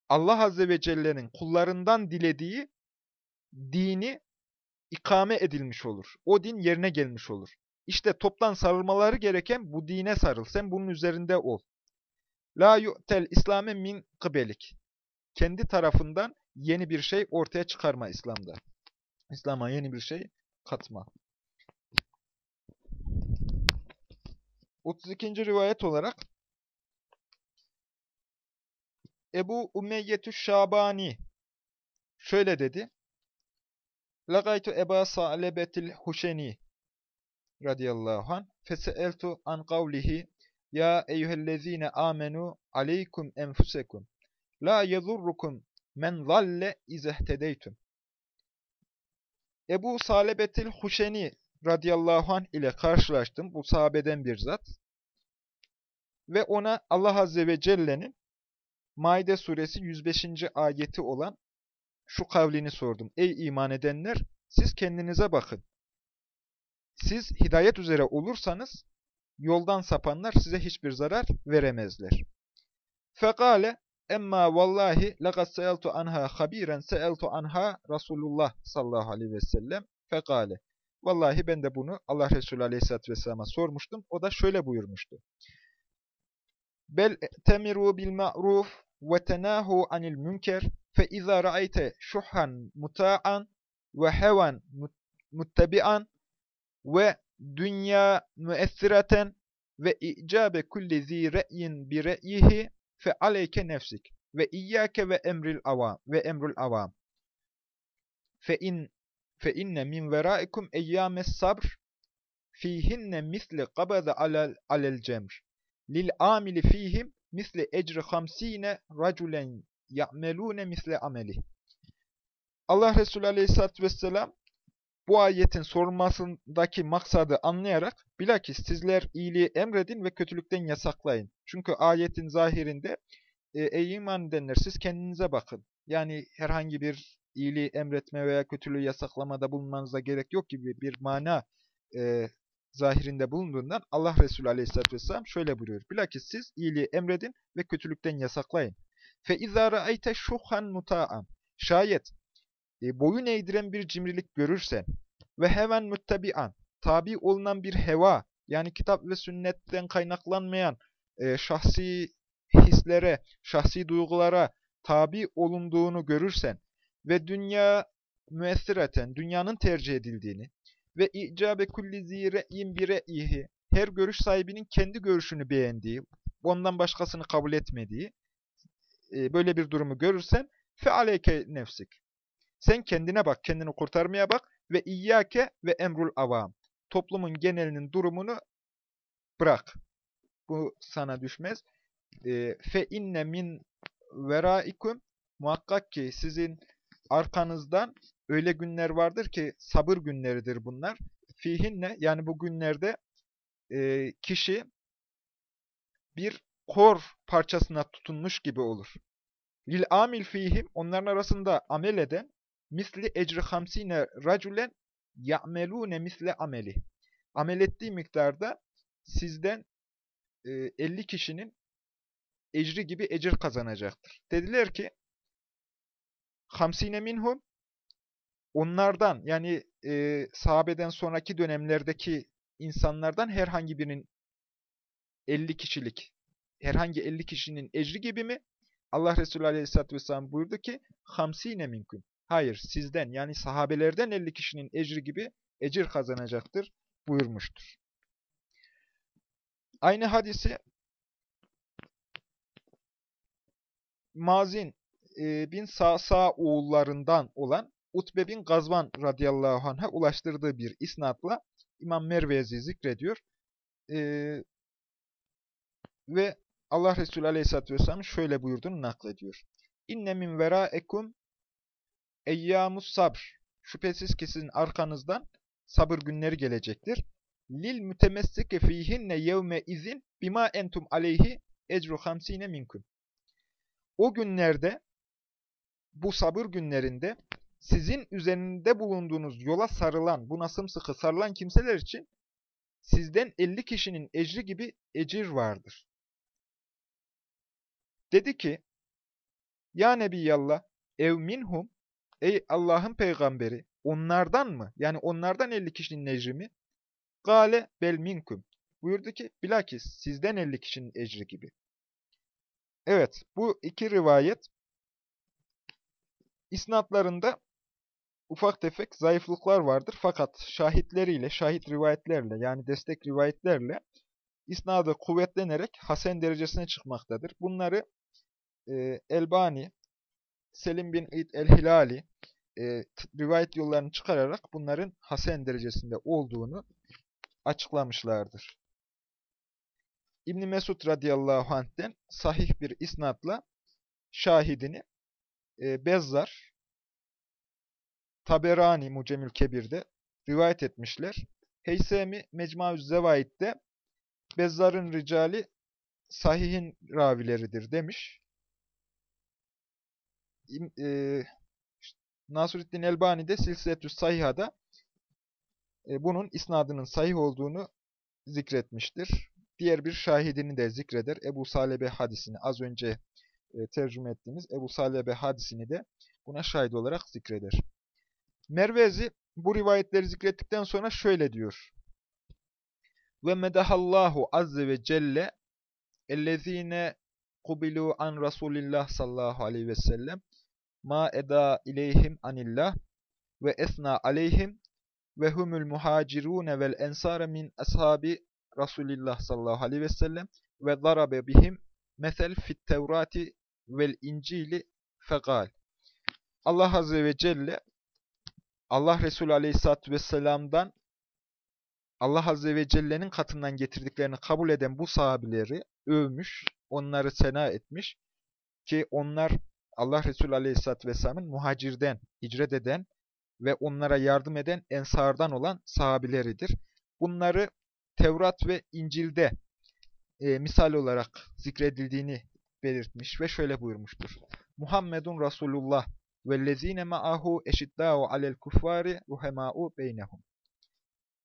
[SPEAKER 1] Allah Azze ve Celle'nin kullarından dilediği dini ikame edilmiş olur. O din yerine gelmiş olur. İşte toptan sarılmaları gereken bu dine sarıl. Sen bunun üzerinde ol. La yu'tel İslame min kıbelik. Kendi tarafından yeni bir şey ortaya çıkarma İslam'da. İslam'a yeni bir şey katma. 32. rivayet olarak Ebu Umeyyetü Şabani şöyle dedi. Lagaytu Eba Sa'lebetil Huşeni radıyallahu anh feseeltu an kavlihi ya eyyühellezine amenu aleykum enfusekum la yezurrukum men zalle izehtedeytum Ebu Salebetil Huşeni radıyallahu anh ile karşılaştım. Bu sahabeden bir zat. Ve ona Allah Azze ve Celle'nin Maide suresi 105. ayeti olan şu kavlini sordum. Ey iman edenler siz kendinize bakın. Siz hidayet üzere olursanız yoldan sapanlar size hiçbir zarar veremezler. Fekale emma vallahi laqad sa'altu anha habiren sa'altu anha Rasulullah sallallahu aleyhi ve sellem fekale. Vallahi ben de bunu Allah Resulü aleyhissalatü vesselam'a sormuştum. O da şöyle buyurmuştu. Bel temiru bil ma'ruf ve tenahu anil münker fe iza ra'ayte şuhan muta'an ve hevan muttebi'an ve dünya müessireten ve icabe kulli zi re'yin bi re'yihi fe aleyke nefsik ve iyyake ve emril avam ve emrul avam fe in fe inne min veraikum eyyames sabr fihinne misli qabada alel alel cemr lil amili fihim misli ecri hamsine raculen ya'melune misle ameli. Allah Resulü Aleyhisselatü Vesselam bu ayetin sorulmasındaki maksadı anlayarak bilakis sizler iyiliği emredin ve kötülükten yasaklayın. Çünkü ayetin zahirinde e, ey iman edenler siz kendinize bakın. Yani herhangi bir iyiliği emretme veya kötülüğü yasaklamada bulunmanıza gerek yok gibi bir mana e, zahirinde bulunduğundan Allah Resulü Aleyhisselatü Vesselam şöyle buyuruyor. Bilakis siz iyiliği emredin ve kötülükten yasaklayın. Fe izâ ra'ayte şuhan muta'an. Şayet e, boyun eğdiren bir cimrilik görürsen ve hemen müttebi'an. Tabi olunan bir heva yani kitap ve sünnetten kaynaklanmayan e, şahsi hislere, şahsi duygulara tabi olunduğunu görürsen ve dünya müessireten, dünyanın tercih edildiğini ve icabe kulli zire'in bire'ihi, her görüş sahibinin kendi görüşünü beğendiği, ondan başkasını kabul etmediği, e, böyle bir durumu görürsen fe aleyke nefsik. Sen kendine bak, kendini kurtarmaya bak ve iyyake ve emrul avam. Toplumun genelinin durumunu bırak. Bu sana düşmez. E, fe inne min veraikum muhakkak ki sizin arkanızdan öyle günler vardır ki sabır günleridir bunlar. Fihinne yani bu günlerde e, kişi bir kor parçasına tutunmuş gibi olur. Lil amil fihim onların arasında amel eden misli ecri hamsine raculen ya'melune misle ameli. Amel ettiği miktarda sizden e, 50 kişinin ecri gibi ecir kazanacaktır. Dediler ki hamsine minhum onlardan yani e, sahabeden sonraki dönemlerdeki insanlardan herhangi birinin 50 kişilik, herhangi 50 kişinin ecri gibi mi? Allah Resulü Aleyhisselatü Vesselam buyurdu ki hamsine minkum. Hayır sizden yani sahabelerden 50 kişinin ecri gibi ecir kazanacaktır buyurmuştur. Aynı hadisi Mazin e, bin Sa'sa oğullarından olan Utbe bin Gazvan radıyallahu anh'a ulaştırdığı bir isnatla İmam Mervezi zikrediyor. E, ve Allah Resulü aleyhissalatü vesselam şöyle buyurduğunu naklediyor. İnne min verâekum eyyâmus sabr. Şüphesiz ki sizin arkanızdan sabır günleri gelecektir. Lil mütemessike fihinne yevme izin bima entum aleyhi ecru hamsine minkum. O günlerde, bu sabır günlerinde sizin üzerinde bulunduğunuz yola sarılan, buna sımsıkı sarılan kimseler için sizden 50 kişinin ecri gibi ecir vardır. Dedi ki, Ya Nebiyallah, ev minhum, ey Allah'ın peygamberi, onlardan mı? Yani onlardan 50 kişinin ecri mi? Gale bel minkum. Buyurdu ki, bilakis sizden 50 kişinin ecri gibi. Evet, bu iki rivayet isnatlarında ufak tefek zayıflıklar vardır. Fakat şahitleriyle, şahit rivayetlerle yani destek rivayetlerle isnadı kuvvetlenerek hasen derecesine çıkmaktadır. Bunları e, Elbani, Selim bin İd el-Hilali e, rivayet yollarını çıkararak bunların hasen derecesinde olduğunu açıklamışlardır. İbn Mesud radıyallahu anh'ten sahih bir isnatla şahidini e, Bezzar, Taberani Mucemül Kebir'de rivayet etmişler. Heysemi Mecmuaüz Zevaid'de Bezzar'ın ricali sahihin ravileridir demiş. E, Nasruddin Elbani de Silsiletü Sahiha'da e, bunun isnadının sahih olduğunu zikretmiştir. Diğer bir şahidini de zikreder. Ebu Salebe hadisini az önce e, tercüme ettiğimiz Ebu Salebe hadisini de buna şahit olarak zikreder. Mervezi bu rivayetleri zikrettikten sonra şöyle diyor. Ve medahallahu azze ve celle ellezine kubilu an Rasulillah sallallahu aleyhi ve sellem ma eda ileyhim anillah ve esna aleyhim ve humul muhacirune vel ensare min ashabi Resulillah sallallahu aleyhi ve sellem ve darabe bihim mesel fit tevrati vel incili fegal. Allah azze ve celle Allah Resulü aleyhissalatü vesselam'dan Allah azze ve celle'nin katından getirdiklerini kabul eden bu sahabileri övmüş, onları sena etmiş ki onlar Allah Resulü aleyhissalatü vesselamın muhacirden, hicret eden ve onlara yardım eden ensardan olan sahabileridir. Bunları Tevrat ve İncil'de e, misal olarak zikredildiğini belirtmiş ve şöyle buyurmuştur. Muhammedun Resulullah vellezine ma'ahu eşiddâhu alel kuffâri ruhemâ'u beynehum.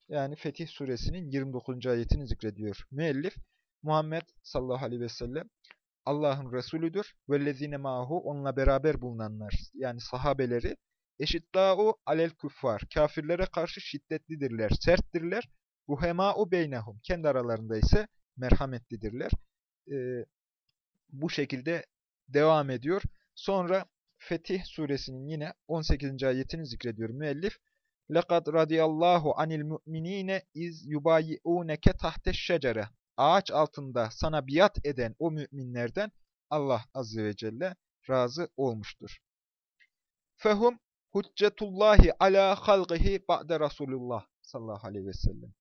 [SPEAKER 1] Yani Fetih suresinin 29. ayetini zikrediyor. Müellif Muhammed sallallahu aleyhi ve sellem Allah'ın Resulüdür. Vellezine mahu onunla beraber bulunanlar yani sahabeleri eşiddâ'u alel küffar. Kafirlere karşı şiddetlidirler, serttirler. Ruhemâ'u beynehum. Kendi aralarında ise merhametlidirler. Ee, bu şekilde devam ediyor. Sonra Fetih suresinin yine 18. ayetini zikrediyor müellif. لَقَدْ رَضِيَ اللّٰهُ عَنِ الْمُؤْمِن۪ينَ اِذْ يُبَايِعُونَكَ تَحْتَ الشَّجَرَةِ Ağaç altında sana biat eden o müminlerden Allah Azze ve Celle razı olmuştur. Fehum hüccetullahi ala halqihi ba'de Resulullah sallallahu aleyhi ve sellem.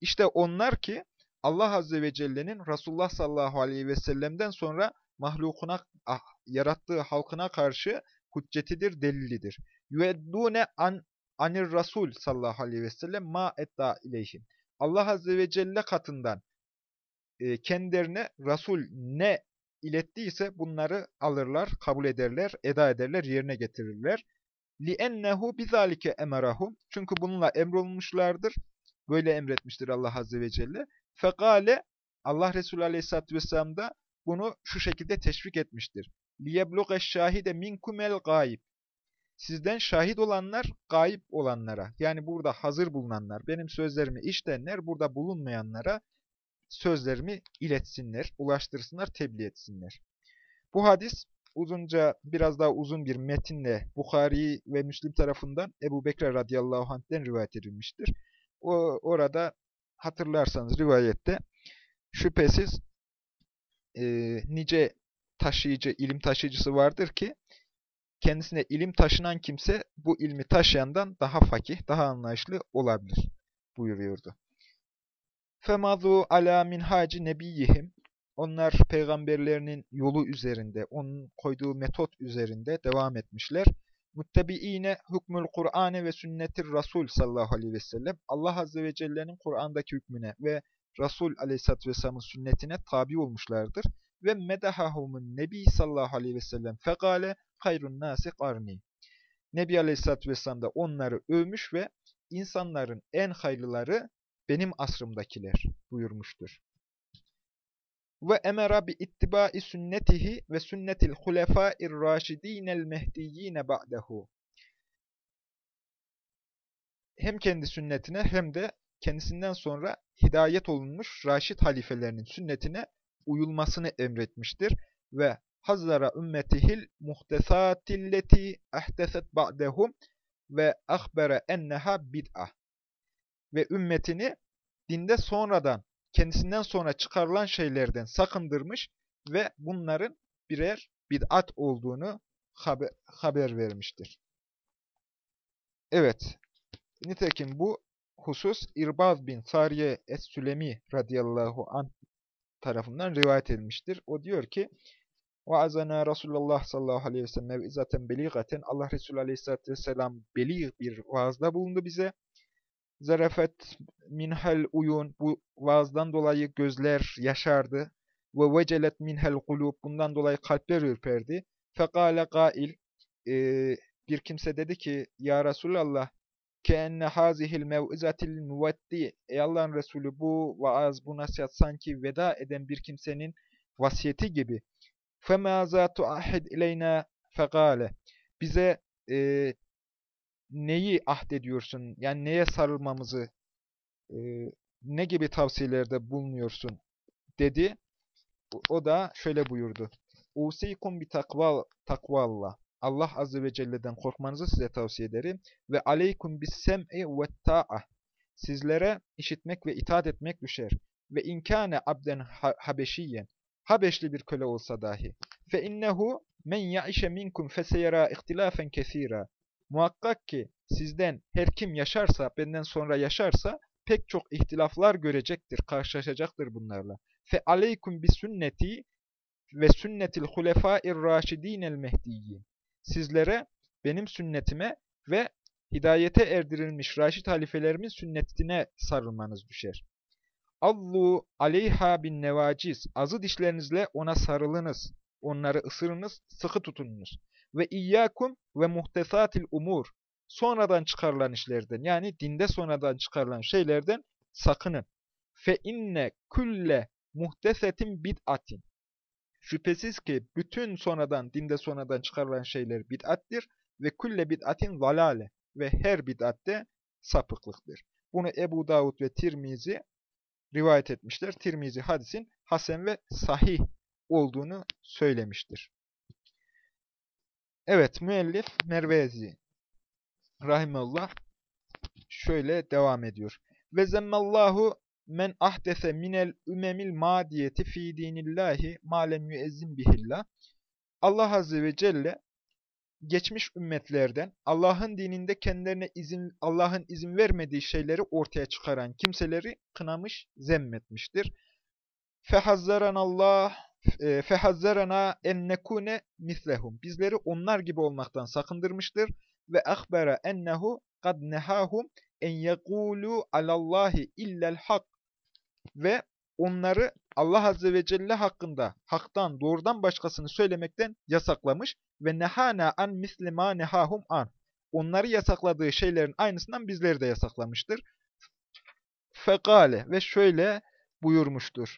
[SPEAKER 1] İşte onlar ki Allah Azze ve Celle'nin Resulullah sallallahu aleyhi ve sellem'den sonra mahlukuna, ah, yarattığı halkına karşı hüccetidir, delilidir. Yüeddûne an anir Rasul sallallahu aleyhi ve sellem ma etta ileyhim. Allah Azze ve Celle katından e, kendilerine Resul ne ilettiyse bunları alırlar, kabul ederler, eda ederler, yerine getirirler. لِأَنَّهُ بِذَٰلِكَ اَمَرَهُمْ Çünkü bununla emrolunmuşlardır. Böyle emretmiştir Allah Azze ve Celle. Fekale Allah Resulü Aleyhisselatü Vesselam da bunu şu şekilde teşvik etmiştir. لِيَبْلُغَ الشَّاهِدَ مِنْكُمَ الْغَayib Sizden şahit olanlar gayip olanlara, yani burada hazır bulunanlar, benim sözlerimi iştenler, burada bulunmayanlara sözlerimi iletsinler, ulaştırsınlar, tebliğ etsinler. Bu hadis uzunca, biraz daha uzun bir metinle Bukhari ve Müslim tarafından Ebu Bekir radıyallahu anh'den rivayet edilmiştir. O, orada hatırlarsanız rivayette şüphesiz e, nice taşıyıcı, ilim taşıyıcısı vardır ki kendisine ilim taşınan kimse bu ilmi taşıyandan daha fakih, daha anlayışlı olabilir buyuruyordu. Femazu ala minhaci nebiyihim onlar peygamberlerinin yolu üzerinde, onun koyduğu metot üzerinde devam etmişler. Muttebiine hükmül Kur'ane ve sünnetir Rasul sallallahu aleyhi ve sellem Allah azze ve celle'nin Kur'an'daki hükmüne ve Rasul aleyhissalatü vesselamın sünnetine tabi olmuşlardır. Ve medahahumun nebi sallallahu aleyhi ve sellem fekale hayrun nasi karni. Nebi aleyhissalatü vesselam da onları övmüş ve insanların en hayırlıları benim asrımdakiler buyurmuştur. Ve emera bi ittibai sünnetihi ve sünnetil hulefâir râşidînel mehdiyyîne ba'dehu. Hem kendi sünnetine hem de kendisinden sonra hidayet olunmuş raşid halifelerinin sünnetine uyulmasını emretmiştir ve hazara ümmetihil muhtesatilleti ahdeset ba'dehum ve ahbere enneha bid'ah ve ümmetini dinde sonradan, kendisinden sonra çıkarılan şeylerden sakındırmış ve bunların birer bid'at olduğunu haber, haber vermiştir. Evet, nitekim bu husus İrbaz bin Sariye Es-Sülemi radıyallahu anh tarafından rivayet edilmiştir. O diyor ki, وَاَذَنَا Resulullah sallallahu aleyhi ve sellem mev'izaten beligaten Allah Resulü aleyhissalatü vesselam beli bir vaazda bulundu bize. Zarafet minhel uyun bu vaazdan dolayı gözler yaşardı. Ve vecelet minhel kulub bundan dolayı kalpler ürperdi. Fekale gail e, bir kimse dedi ki ya Resulallah keenne hazihil mev'izatil muveddi ey Allah'ın Resulü bu vaaz bu nasihat sanki veda eden bir kimsenin vasiyeti gibi. Femâzâ tuahid ileyna fekale bize e, neyi ahdediyorsun? Yani neye sarılmamızı, e, ne gibi tavsiyelerde bulunuyorsun? dedi. O da şöyle buyurdu. Usikum bi takva takvallah. Allah azze ve celle'den korkmanızı size tavsiye ederim ve aleykum bis sem'i ve ta'a. Sizlere işitmek ve itaat etmek düşer. Ve inkâne abden habeşiyen. Habeşli bir köle olsa dahi. Fe innehu men ya'işe minkum feseyera ihtilafen kesira. Muhakkak ki sizden her kim yaşarsa, benden sonra yaşarsa pek çok ihtilaflar görecektir, karşılaşacaktır bunlarla. Fe aleykum bi sünneti ve sünnetil hulefâir râşidînel mehdiyyin. Sizlere benim sünnetime ve hidayete erdirilmiş raşid halifelerimin sünnetine sarılmanız düşer. Allu aleyha bin nevaciz. Azı dişlerinizle ona sarılınız. Onları ısırınız, sıkı tutununuz. Ve iyyakum ve muhtesatil umur. sonradan çıkarılan işlerden yani dinde sonradan çıkarılan şeylerden sakının. Fe inne kulle muhtesetin bid'atin. Şüphesiz ki bütün sonradan, dinde sonradan çıkarılan şeyler bid'attir ve kulle bid'atin zalale ve her bid'atte sapıklıktır. Bunu Ebu Davud ve Tirmizi rivayet etmişler. Tirmizi hadisin hasen ve sahih olduğunu söylemiştir. Evet, müellif Mervezi rahimeullah şöyle devam ediyor. Ve zemmallahu men ahdese minel ümemil madiyeti fi dinillahi malem yüezzin bihillah. Allah Azze ve Celle geçmiş ümmetlerden Allah'ın dininde kendilerine izin Allah'ın izin vermediği şeyleri ortaya çıkaran kimseleri kınamış, zemmetmiştir. Fehazzaran Allah e, fehazzarana en nekune mislehum. Bizleri onlar gibi olmaktan sakındırmıştır ve akbara ennehu kad nehahum en yekulu alallahi illel hak ve onları Allah Azze ve Celle hakkında haktan doğrudan başkasını söylemekten yasaklamış ve nehana an mislima nehahum an. Onları yasakladığı şeylerin aynısından bizleri de yasaklamıştır. Fekale ve şöyle buyurmuştur.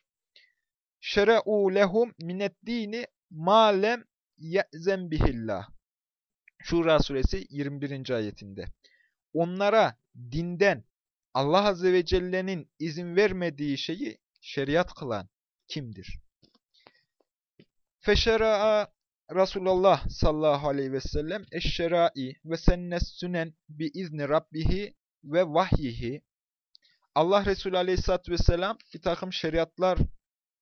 [SPEAKER 1] Şere'u lehum mineddini ma lem ye'zen bihillah. Şura suresi 21. ayetinde. Onlara dinden Allah Azze ve Celle'nin izin vermediği şeyi şeriat kılan kimdir? Feşera'a Resulullah sallallahu aleyhi ve sellem eşşerai ve sennes sünen bi izni rabbihi ve vahyihi Allah Resulü aleyhissalatü vesselam bir takım şeriatlar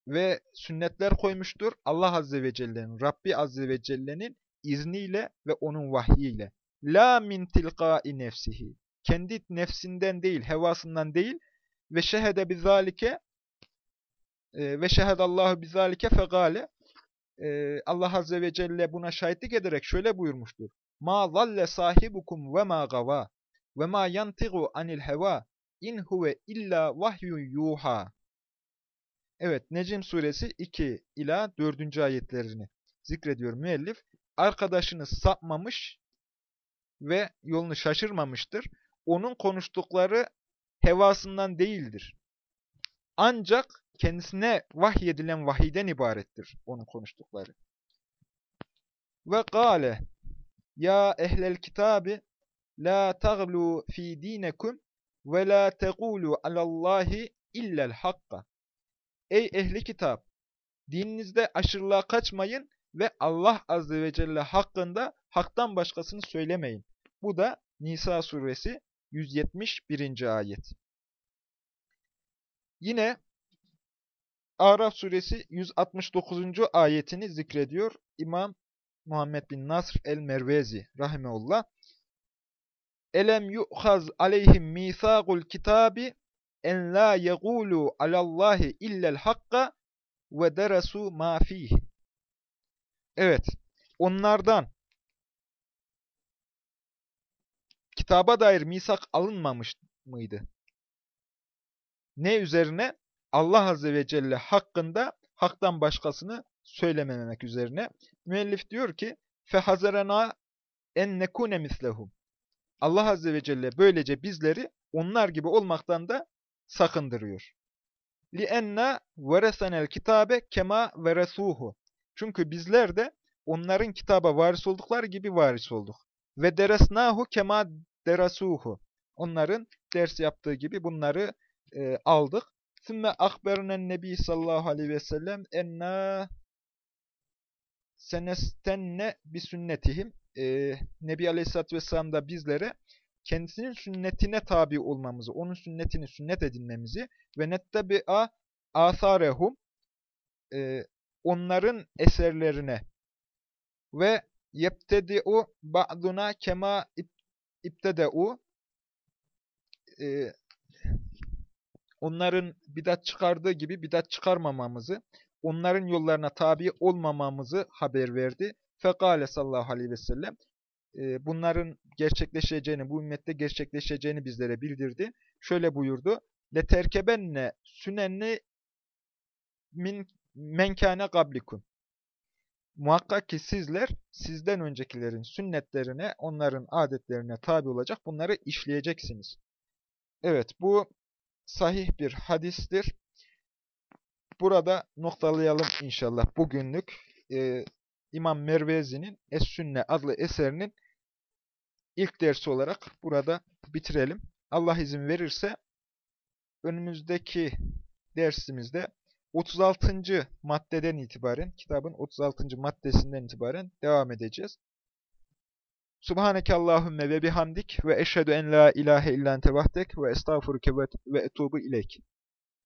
[SPEAKER 1] ve sünnetler koymuştur. Allah Azze ve Celle'nin, Rabbi Azze ve Celle'nin izniyle ve onun vahyiyle. La min tilqai nefsihi. Kendi nefsinden değil, hevasından değil ve şehede bizalike e, ve şehedallahu bizalike fegale e, Allah Azze ve Celle buna şahitlik ederek şöyle buyurmuştur. Ma zalle sahibukum ve ma gava ve ma yantigu anil heva in huve illa vahyun yuha. Evet, Necim suresi 2 ila 4. ayetlerini zikrediyor müellif. Arkadaşınız sapmamış ve yolunu şaşırmamıştır. Onun konuştukları hevasından değildir. Ancak kendisine vahyedilen vahiden ibarettir onun konuştukları. Ve gâle Ya ehlel kitabi la taglu fi dinekum ve la tegulu alallahi illel hakka. Ey ehli kitap! Dininizde aşırılığa kaçmayın ve Allah Azze ve Celle hakkında haktan başkasını söylemeyin. Bu da Nisa suresi 171. ayet. Yine Araf suresi 169. ayetini zikrediyor İmam Muhammed bin Nasr el-Mervezi rahimeullah. Elem yu'khaz aleyhim mithaqul kitabi en la yegulu alallahi illel hakka ve deresu ma fihi. Evet, onlardan kitaba dair misak alınmamış mıydı? Ne üzerine? Allah Azze ve Celle hakkında haktan başkasını söylememek üzerine. Müellif diyor ki, فَحَزَرَنَا en nekune mislehum. Allah Azze ve Celle böylece bizleri onlar gibi olmaktan da sakındırıyor. لِأَنَّا وَرَسَنَ kitabe kema veresuhu. Çünkü bizler de onların kitaba varis oldukları gibi varis olduk. Ve deresnahu kema derasuhu. Onların ders yaptığı gibi bunları e, aldık. Sümme akbernen nebi sallallahu aleyhi ve sellem enna senestenne bi sünnetihim. E, nebi aleyhissalatü vesselam da bizlere kendisinin sünnetine tabi olmamızı, onun sünnetini sünnet edinmemizi ve nettebi'a atharehum e, onların eserlerine ve yeptedi'u ba'duna kema iptede'u e, ee, onların bidat çıkardığı gibi bidat çıkarmamamızı, onların yollarına tabi olmamamızı haber verdi. Fekale sallallahu aleyhi ve sellem ee, bunların gerçekleşeceğini, bu ümmette gerçekleşeceğini bizlere bildirdi. Şöyle buyurdu. Leterkebenne sünenni min menkane gablikum muhakkak ki sizler sizden öncekilerin sünnetlerine, onların adetlerine tabi olacak bunları işleyeceksiniz. Evet bu sahih bir hadistir. Burada noktalayalım inşallah bugünlük. Ee, İmam Mervezi'nin Es-Sünne adlı eserinin ilk dersi olarak burada bitirelim. Allah izin verirse önümüzdeki dersimizde 36. maddeden itibaren, kitabın 36. maddesinden itibaren devam edeceğiz. Subhaneke Allahümme ve bihamdik ve eşhedü en la ilahe illan tevahdek ve estağfuruke ve etubu ileyk.